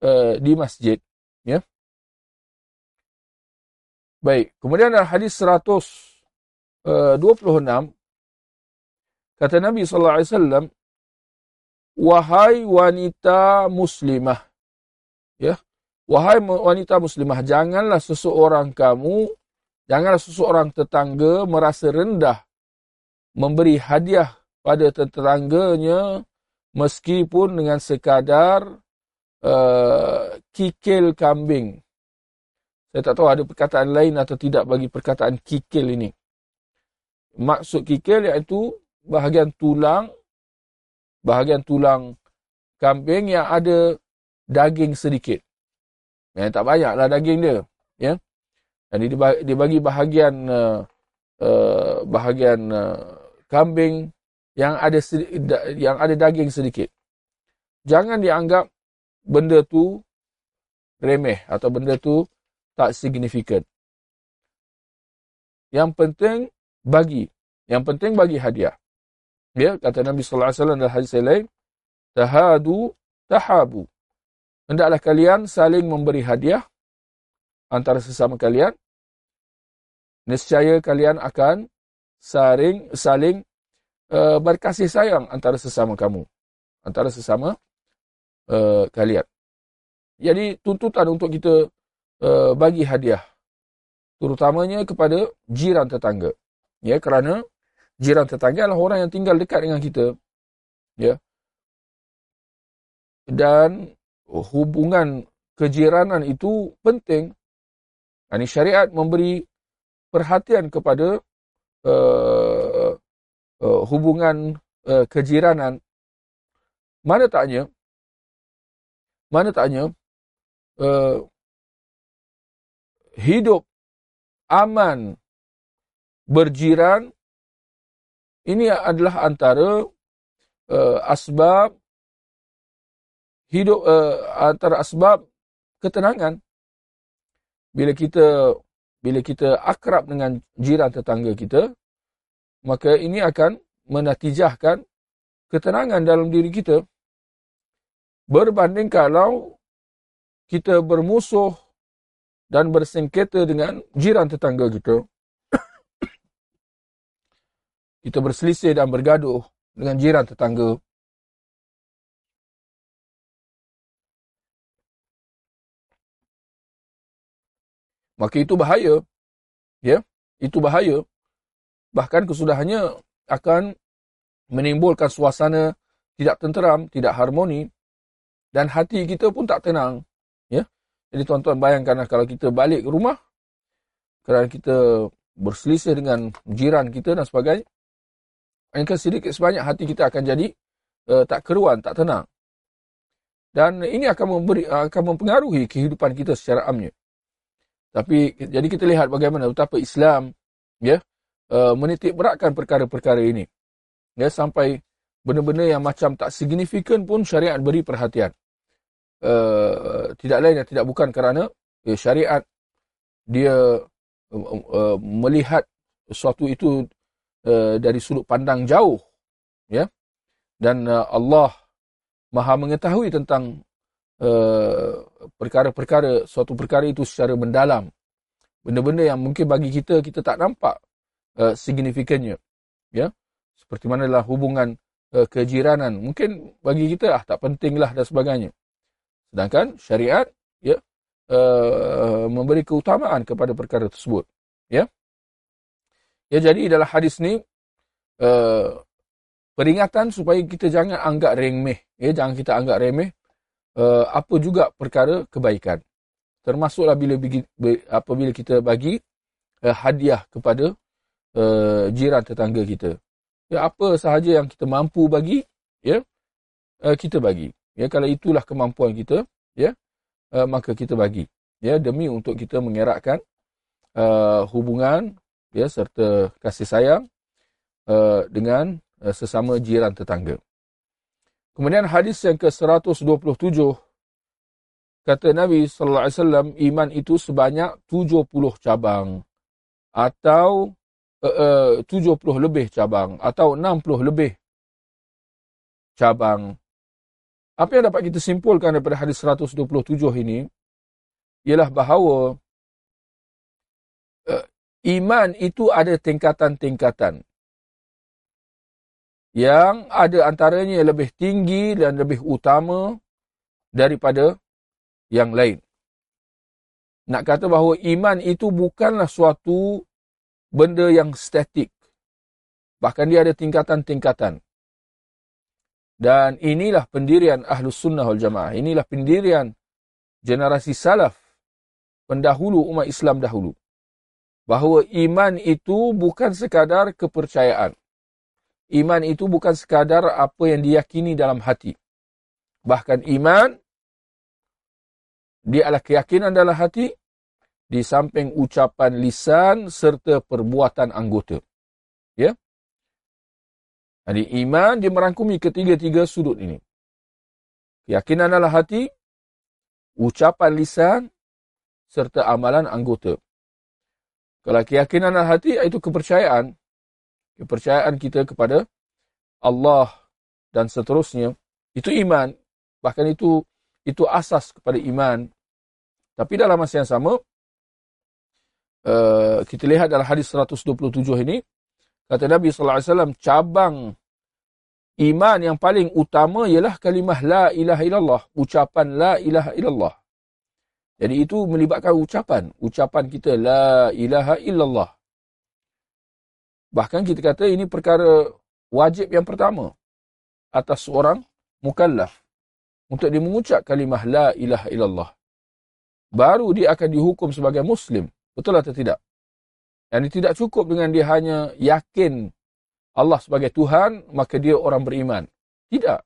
uh, di masjid. Ya? Baik kemudian dalam hadis 126 uh, kata Nabi sallallahu alaihi wasallam wahai wanita muslimah ya Wahai wanita muslimah, janganlah seseorang kamu, janganlah seseorang tetangga merasa rendah memberi hadiah pada tetangganya meskipun dengan sekadar uh, kikil kambing. Saya tak tahu ada perkataan lain atau tidak bagi perkataan kikil ini. Maksud kikil iaitu bahagian tulang, bahagian tulang kambing yang ada daging sedikit. Yang tak banyaklah daging dia. Ya. Dan dia bagi bahagian uh, uh, bahagian uh, kambing yang ada yang ada daging sedikit. Jangan dianggap benda tu remeh atau benda tu tak signifikan. Yang penting bagi. Yang penting bagi hadiah. Ya, kata Nabi sallallahu alaihi wasallam dalam hadis lain, tahadu tahabu hendaklah kalian saling memberi hadiah antara sesama kalian. Nescaya kalian akan saling saling uh, berkasih sayang antara sesama kamu, antara sesama uh, kalian. Jadi tuntutan untuk kita uh, bagi hadiah, terutamanya kepada jiran tetangga. Ya, kerana jiran tetangga adalah orang yang tinggal dekat dengan kita. Ya. Dan hubungan kejiranan itu penting. Ini syariat memberi perhatian kepada uh, uh, hubungan uh, kejiranan. Mana taknya? Mana taknya? Uh, hidup aman berjiran ini adalah antara uh, asbab hidup uh, antara asbab ketenangan. Bila kita bila kita akrab dengan jiran tetangga kita, maka ini akan menatijahkan ketenangan dalam diri kita. Berbanding kalau kita bermusuh dan bersengketa dengan jiran tetangga kita, kita berselisih dan bergaduh dengan jiran tetangga, maka itu bahaya. Ya, itu bahaya. Bahkan kesudahannya akan menimbulkan suasana tidak tenteram, tidak harmoni dan hati kita pun tak tenang. Ya. Jadi tuan-tuan bayangkanlah kalau kita balik ke rumah kerana kita berselisih dengan jiran kita dan sebagainya. Maka sedikit sebanyak hati kita akan jadi uh, tak keruan, tak tenang. Dan ini akan memberi akan mempengaruhi kehidupan kita secara amnya. Tapi jadi kita lihat bagaimana betapa Islam ya uh, menitik beratkan perkara-perkara ini. Ya sampai benda-benda yang macam tak signifikan pun syariat beri perhatian. Uh, tidak lain dan tidak bukan kerana ya, syariat dia uh, uh, melihat sesuatu itu uh, dari sudut pandang jauh ya dan uh, Allah Maha mengetahui tentang Eh, perkara-perkara, suatu perkara itu secara mendalam. Benda-benda yang mungkin bagi kita, kita tak nampak uh, signifikannya. Ya? Seperti mana lah hubungan uh, kejiranan. Mungkin bagi kita ah, tak pentinglah dan sebagainya. Sedangkan syariat ya, uh, memberi keutamaan kepada perkara tersebut. Ya, ya jadi dalam hadis ni, uh, peringatan supaya kita jangan anggap remeh. Ya, jangan kita anggap remeh uh, apa juga perkara kebaikan. Termasuklah bila apabila kita bagi uh, hadiah kepada uh, jiran tetangga kita. Ya, apa sahaja yang kita mampu bagi, ya, uh, kita bagi. Ya, kalau itulah kemampuan kita, ya, uh, maka kita bagi. Ya, demi untuk kita mengeratkan uh, hubungan, ya, serta kasih sayang uh, dengan uh, sesama jiran tetangga. Kemudian hadis yang ke-127 kata Nabi sallallahu alaihi wasallam iman itu sebanyak 70 cabang atau uh, uh, 70 lebih cabang atau 60 lebih cabang. Apa yang dapat kita simpulkan daripada hadis 127 ini ialah bahawa uh, iman itu ada tingkatan-tingkatan yang ada antaranya lebih tinggi dan lebih utama daripada yang lain. Nak kata bahawa iman itu bukanlah suatu benda yang statik. Bahkan dia ada tingkatan-tingkatan. Dan inilah pendirian Ahlus Sunnah wal Jamaah. Inilah pendirian generasi salaf pendahulu umat Islam dahulu. Bahawa iman itu bukan sekadar kepercayaan iman itu bukan sekadar apa yang diyakini dalam hati. Bahkan iman, dia adalah keyakinan dalam hati, di samping ucapan lisan serta perbuatan anggota. Ya? Jadi iman dia merangkumi ketiga-tiga sudut ini. Keyakinan dalam hati, ucapan lisan serta amalan anggota. Kalau keyakinan dalam hati, itu kepercayaan. Kepercayaan kita kepada Allah dan seterusnya. Itu iman. Bahkan itu itu asas kepada iman. Tapi dalam masa yang sama uh, kita lihat dalam hadis 127 ini kata Nabi wasallam cabang iman yang paling utama ialah kalimah la ilaha illallah. Ucapan la ilaha illallah jadi itu melibatkan ucapan ucapan kita la ilaha illallah Bahkan kita kata ini perkara wajib yang pertama atas seorang mukallaf untuk dia mengucap kalimah la ilaha illallah. Baru dia akan dihukum sebagai muslim. Betul atau tidak? Yang tidak cukup dengan dia hanya yakin Allah sebagai Tuhan, maka dia orang beriman. Tidak.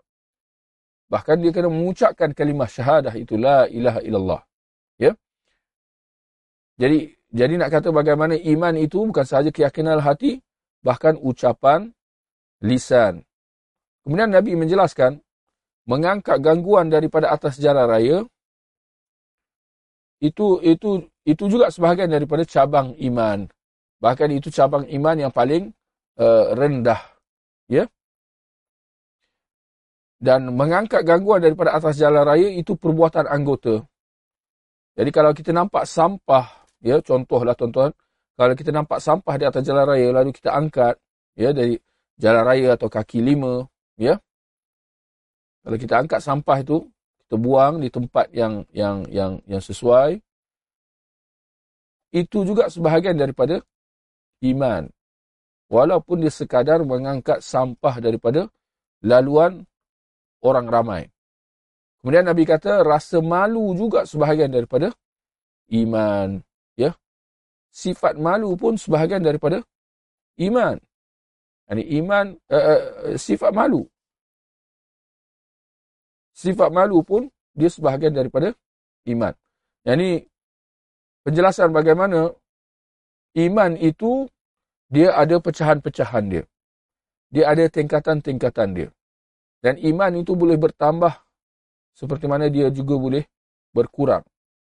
Bahkan dia kena mengucapkan kalimah syahadah itu la ilaha illallah. Jadi jadi nak kata bagaimana iman itu bukan sahaja keyakinan hati, bahkan ucapan lisan. Kemudian Nabi menjelaskan mengangkat gangguan daripada atas jalan raya itu itu itu juga sebahagian daripada cabang iman. Bahkan itu cabang iman yang paling uh, rendah. Ya. Dan mengangkat gangguan daripada atas jalan raya itu perbuatan anggota. Jadi kalau kita nampak sampah, ya contohlah tuan-tuan, kalau kita nampak sampah di atas jalan raya lalu kita angkat ya dari jalan raya atau kaki lima, ya. Kalau kita angkat sampah itu, kita buang di tempat yang yang yang yang sesuai. Itu juga sebahagian daripada iman. Walaupun dia sekadar mengangkat sampah daripada laluan orang ramai. Kemudian Nabi kata rasa malu juga sebahagian daripada iman. Ya, Sifat malu pun sebahagian daripada iman. Ini iman, uh, uh, sifat malu. Sifat malu pun dia sebahagian daripada iman. Yang ini penjelasan bagaimana iman itu dia ada pecahan-pecahan dia. Dia ada tingkatan-tingkatan dia. Dan iman itu boleh bertambah seperti mana dia juga boleh berkurang.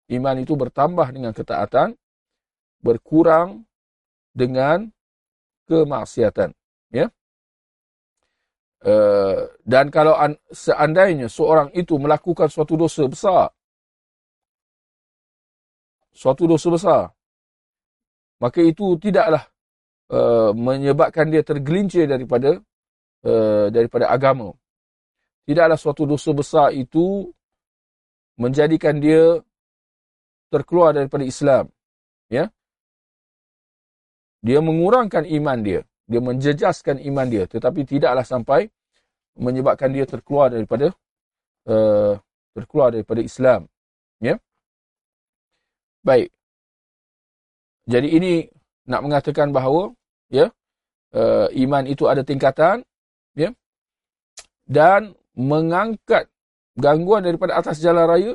Iman itu bertambah dengan ketaatan, berkurang dengan kemaksiatan. Ya. Uh, dan kalau an, seandainya seorang itu melakukan suatu dosa besar, suatu dosa besar, maka itu tidaklah uh, menyebabkan dia tergelincir daripada uh, daripada agama tidaklah suatu dosa besar itu menjadikan dia terkeluar daripada Islam. Ya. Dia mengurangkan iman dia. Dia menjejaskan iman dia. Tetapi tidaklah sampai menyebabkan dia terkeluar daripada uh, terkeluar daripada Islam. Ya. Baik. Jadi ini nak mengatakan bahawa ya uh, iman itu ada tingkatan ya dan mengangkat gangguan daripada atas jalan raya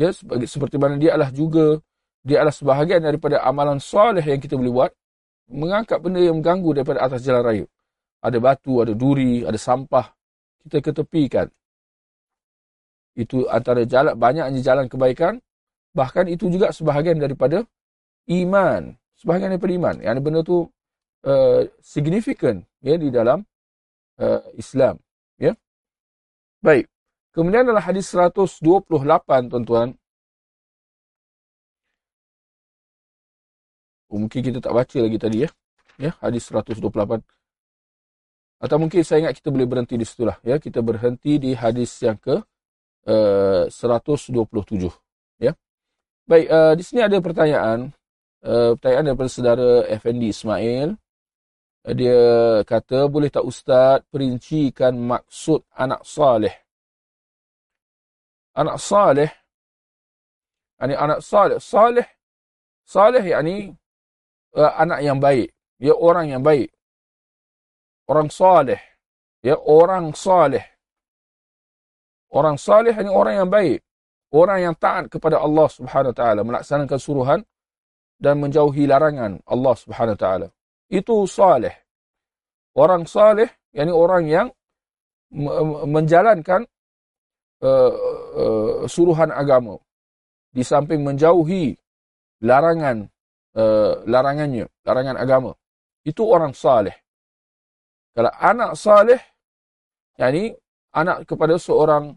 ya sebagai seperti mana dia adalah juga dia adalah sebahagian daripada amalan soleh yang kita boleh buat mengangkat benda yang mengganggu daripada atas jalan raya. Ada batu ada duri ada sampah kita ketepikan. Itu antara jalan banyaknya jalan kebaikan bahkan itu juga sebahagian daripada iman. Sebahagian daripada iman. Yang benda tu uh, signifikan ya di dalam uh, Islam ya. Baik. Kemudian adalah hadis 128 tuan-tuan. Oh, mungkin kita tak baca lagi tadi ya. Ya, hadis 128. Atau mungkin saya ingat kita boleh berhenti di situlah ya. Kita berhenti di hadis yang ke uh, 127 ya. Baik, uh, di sini ada pertanyaan. Uh, pertanyaan daripada saudara FND Ismail. Eh, dia kata boleh tak ustaz perincikan maksud anak saleh anak saleh. Ani anak saleh. Saleh saleh yakni uh, anak yang baik. Ya orang yang baik. Orang saleh. Ya orang saleh. Orang saleh ini orang yang baik. Orang yang taat kepada Allah Subhanahu taala melaksanakan suruhan dan menjauhi larangan Allah Subhanahu taala. Itu saleh. Orang saleh, yakni orang yang menjalankan uh, uh, suruhan agama di samping menjauhi larangan uh, larangannya, larangan agama. Itu orang saleh. Kalau anak saleh, yakni anak kepada seorang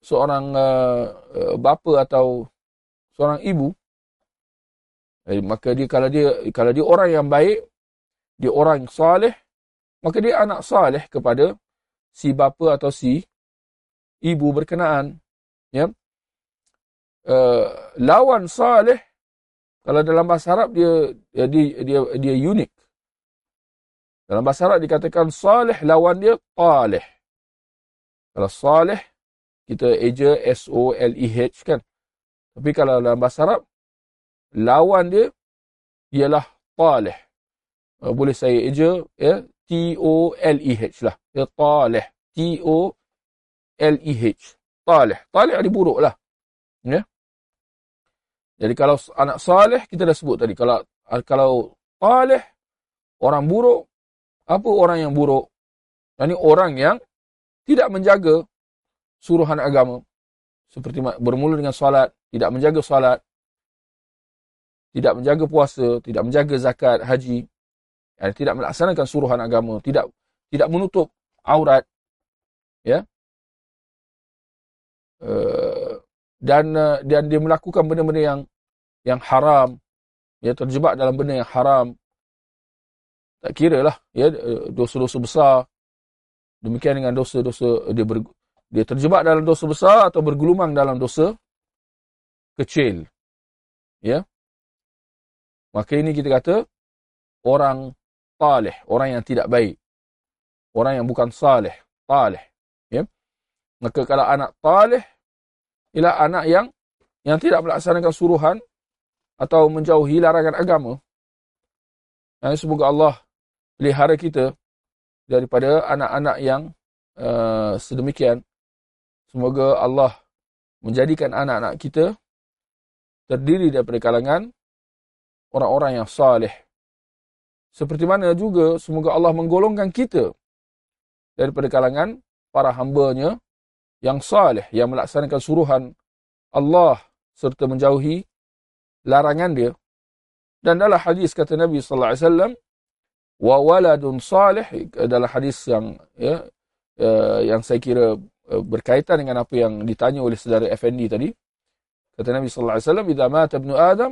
seorang uh, bapa atau seorang ibu, eh, maka dia kalau dia kalau dia orang yang baik, dia orang saleh, maka dia anak saleh kepada si bapa atau si ibu berkenaan. Ya. Uh, lawan saleh kalau dalam bahasa Arab dia dia dia, dia unik. Dalam bahasa Arab dikatakan saleh lawan dia taleh. Kalau saleh kita eja S O L E H kan. Tapi kalau dalam bahasa Arab lawan dia ialah taleh uh, boleh saya eja ya T O L E H lah ya talih T O L E H talih talih ada buruk lah. Ya? Jadi kalau anak saleh kita dah sebut tadi kalau kalau talih orang buruk apa orang yang buruk? Ini orang yang tidak menjaga suruhan agama. Seperti bermula dengan solat, tidak menjaga solat, tidak menjaga puasa, tidak menjaga zakat, haji, tidak melaksanakan suruhan agama, tidak tidak menutup aurat, ya, uh, dan uh, dan dia melakukan benda-benda yang yang haram, ya terjebak dalam benda yang haram, tak kira lah, ya dosa-dosa besar, demikian dengan dosa-dosa dia ber, dia terjebak dalam dosa besar atau bergelumang dalam dosa kecil. Ya. Maka ini kita kata orang talih, orang yang tidak baik. Orang yang bukan salih, talih. Maka kalau anak talih ialah anak yang yang tidak melaksanakan suruhan atau menjauhi larangan agama. Dan semoga Allah pelihara kita daripada anak-anak yang uh, sedemikian Semoga Allah menjadikan anak-anak kita terdiri daripada kalangan orang-orang yang salih. Seperti mana juga semoga Allah menggolongkan kita daripada kalangan para hambanya yang salih, yang melaksanakan suruhan Allah serta menjauhi larangan dia. Dan dalam hadis kata Nabi sallallahu alaihi wasallam wa waladun salih dalam hadis yang ya, uh, yang saya kira Eh, berkaitan dengan apa yang ditanya oleh saudara Effendi tadi. Kata Nabi sallallahu alaihi wasallam, "Idza mata ibnu Adam,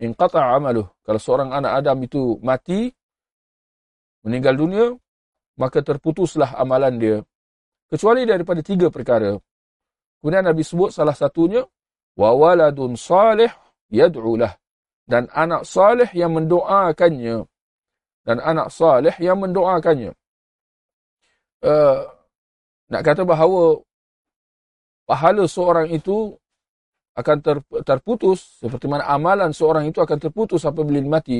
inqata'a 'amaluh." Kalau seorang anak Adam itu mati, meninggal dunia, maka terputuslah amalan dia. Kecuali daripada tiga perkara. Kemudian Nabi sebut salah satunya, "Wa waladun salih yad'u lah." Dan anak salih yang mendoakannya. Dan anak salih yang mendoakannya. Uh, nak kata bahawa pahala seorang itu akan ter, terputus seperti mana amalan seorang itu akan terputus apabila dia mati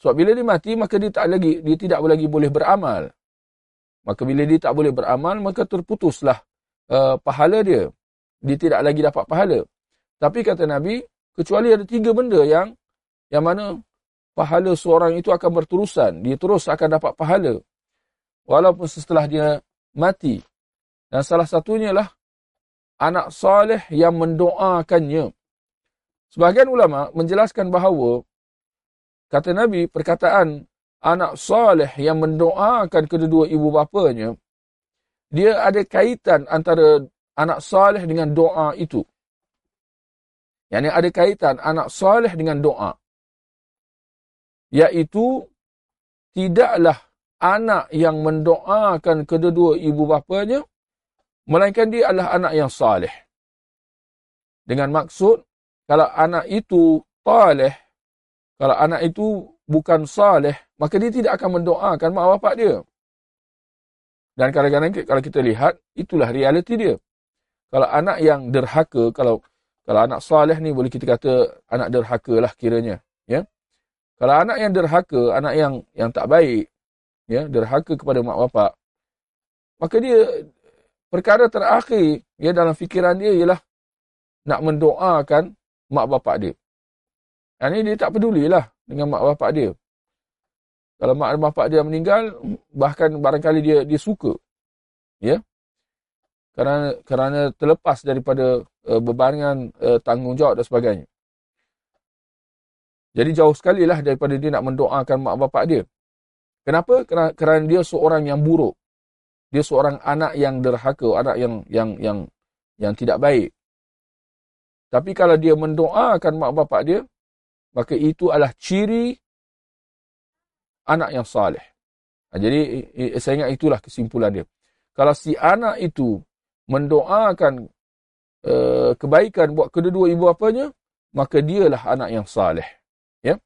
sebab bila dia mati maka dia tak lagi dia tidak lagi boleh beramal maka bila dia tak boleh beramal maka terputuslah uh, pahala dia. Dia tidak lagi dapat pahala. Tapi kata nabi kecuali ada tiga benda yang yang mana pahala seorang itu akan berterusan dia terus akan dapat pahala. Walaupun setelah dia mati. Dan salah satunya lah anak soleh yang mendoakannya. Sebahagian ulama menjelaskan bahawa kata Nabi perkataan anak soleh yang mendoakan kedua-dua ibu bapanya dia ada kaitan antara anak soleh dengan doa itu. Yang ini ada kaitan anak soleh dengan doa. Iaitu tidaklah anak yang mendoakan kedua-dua ibu bapanya Melainkan dia adalah anak yang salih. Dengan maksud, kalau anak itu talih, kalau anak itu bukan salih, maka dia tidak akan mendoakan mak bapak dia. Dan kadang-kadang kalau kita lihat, itulah realiti dia. Kalau anak yang derhaka, kalau kalau anak salih ni boleh kita kata anak derhaka lah kiranya. Ya? Kalau anak yang derhaka, anak yang yang tak baik, ya derhaka kepada mak bapak, maka dia perkara terakhir ya dalam fikiran dia ialah nak mendoakan mak bapak dia. Ini dia tak pedulilah dengan mak bapak dia. Kalau mak bapak dia meninggal, bahkan barangkali dia dia suka. Ya. Kerana kerana terlepas daripada uh, bebanan uh, tanggungjawab dan sebagainya. Jadi jauh sekali lah daripada dia nak mendoakan mak bapak dia. Kenapa? Kerana, kerana dia seorang yang buruk dia seorang anak yang derhaka, anak yang yang yang yang tidak baik. Tapi kalau dia mendoakan mak bapak dia, maka itu adalah ciri anak yang saleh. Ha, jadi saya ingat itulah kesimpulan dia. Kalau si anak itu mendoakan uh, kebaikan buat kedua-dua ibu bapanya, maka dialah anak yang saleh. Ya.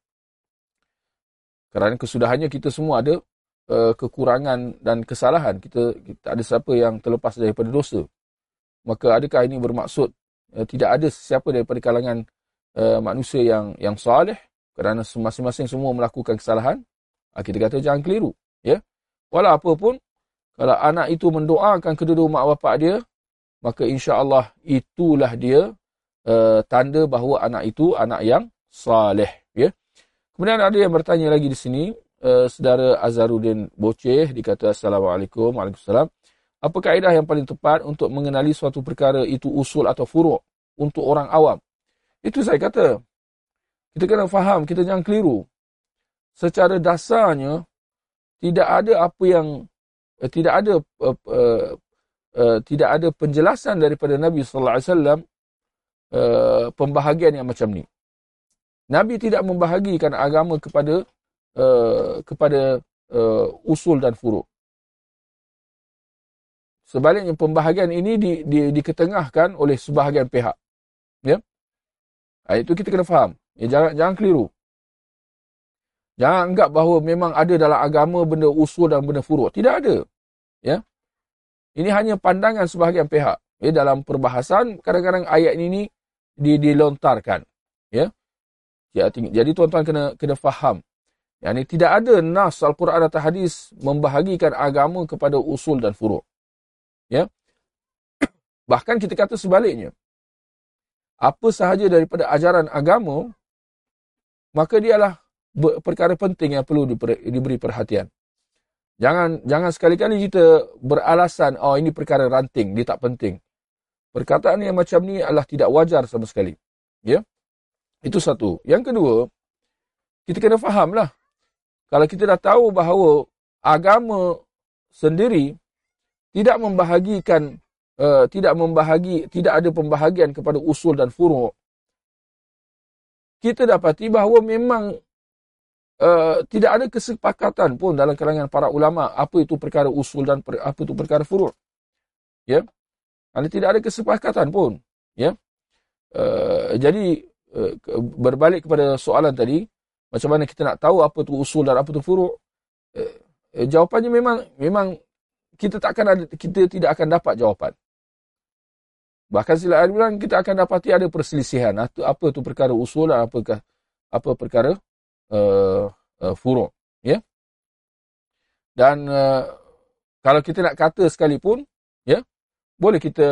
Kerana kesudahannya kita semua ada uh, kekurangan dan kesalahan kita, kita ada siapa yang terlepas daripada dosa maka adakah ini bermaksud uh, tidak ada sesiapa daripada kalangan uh, manusia yang yang soleh kerana masing-masing semua melakukan kesalahan uh, kita kata jangan keliru ya. Walau apa pun kalau anak itu mendoakan kedua-dua mak bapak dia maka insya-Allah itulah dia uh, tanda bahawa anak itu anak yang saleh ya. Kemudian ada yang bertanya lagi di sini uh, saudara Azharuddin Boceh dikata Assalamualaikum Waalaikumsalam. Apa kaedah yang paling tepat untuk mengenali suatu perkara itu usul atau furuk untuk orang awam? Itu saya kata. Kita kena faham, kita jangan keliru. Secara dasarnya, tidak ada apa yang, eh, tidak ada uh, uh, uh, tidak ada penjelasan daripada Nabi Sallallahu Alaihi Wasallam uh, pembahagian yang macam ni. Nabi tidak membahagikan agama kepada uh, kepada uh, usul dan furuk. Sebaliknya pembahagian ini di, di, diketengahkan oleh sebahagian pihak. Ya. Ha, itu kita kena faham. Ya, jangan jangan keliru. Jangan anggap bahawa memang ada dalam agama benda usul dan benda furuk. Tidak ada. Ya. Ini hanya pandangan sebahagian pihak. Ya, dalam perbahasan kadang-kadang ayat ini di, dilontarkan. Ya. ya jadi tuan-tuan kena kena faham. Yang ini tidak ada nas Al-Quran atau hadis membahagikan agama kepada usul dan furuk. Ya. Bahkan kita kata sebaliknya. Apa sahaja daripada ajaran agama, maka dialah perkara penting yang perlu diberi perhatian. Jangan jangan sekali-kali kita beralasan, oh ini perkara ranting, dia tak penting. Perkataan yang macam ni adalah tidak wajar sama sekali. Ya. Itu satu. Yang kedua, kita kena fahamlah. Kalau kita dah tahu bahawa agama sendiri tidak membahagikan uh, tidak membahagi tidak ada pembahagian kepada usul dan furu' kita dapati bahawa memang uh, tidak ada kesepakatan pun dalam kalangan para ulama apa itu perkara usul dan per, apa itu perkara furu' ya? Ada tidak ada kesepakatan pun ya? Uh, jadi uh, berbalik kepada soalan tadi macam mana kita nak tahu apa itu usul dan apa itu furu' uh, jawapannya memang memang kita takkan ada, kita tidak akan dapat jawapan. Bahkan sila bilang kita akan dapati ada perselisihan. Apa itu perkara usul dan apakah apa perkara uh, uh, furu'. Ya? Dan uh, kalau kita nak kata sekalipun, ya, boleh kita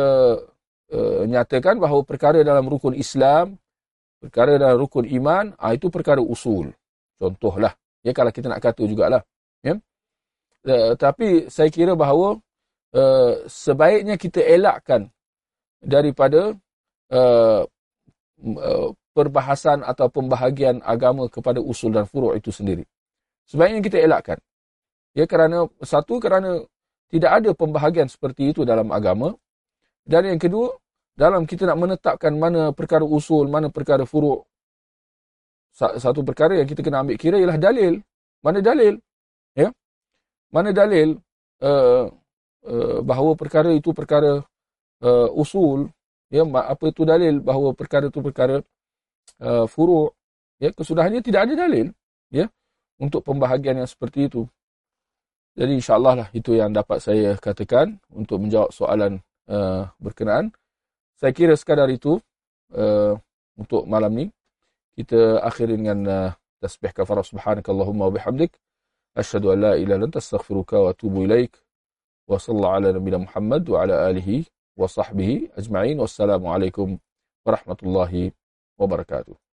uh, nyatakan bahawa perkara dalam rukun Islam, perkara dalam rukun iman, uh, itu perkara usul. Contohlah. Ya, kalau kita nak kata jugalah. Ya? Uh, tapi saya kira bahawa uh, sebaiknya kita elakkan daripada uh, uh, perbahasan atau pembahagian agama kepada usul dan furu' itu sendiri. Sebaiknya kita elakkan. Ya kerana satu kerana tidak ada pembahagian seperti itu dalam agama dan yang kedua dalam kita nak menetapkan mana perkara usul, mana perkara furu' satu perkara yang kita kena ambil kira ialah dalil. Mana dalil? Ya mana dalil uh, uh, bahawa perkara itu perkara uh, usul ya apa itu dalil bahawa perkara itu perkara uh, furu' ya kesudahannya tidak ada dalil ya untuk pembahagian yang seperti itu. Jadi insyaallah lah itu yang dapat saya katakan untuk menjawab soalan uh, berkenaan. Saya kira sekadar itu uh, untuk malam ni. Kita akhiri dengan uh, tasbih kafarah subhanakallahumma wa bihamdik. Ashhadu an la ilaha illa anta astaghfiruka wa atubu ilaik. Wa sallallahu ala nabiyyina muhammad wa ala alihi وصحبه أجمعين والسلام عليكم ورحمة الله وبركاته.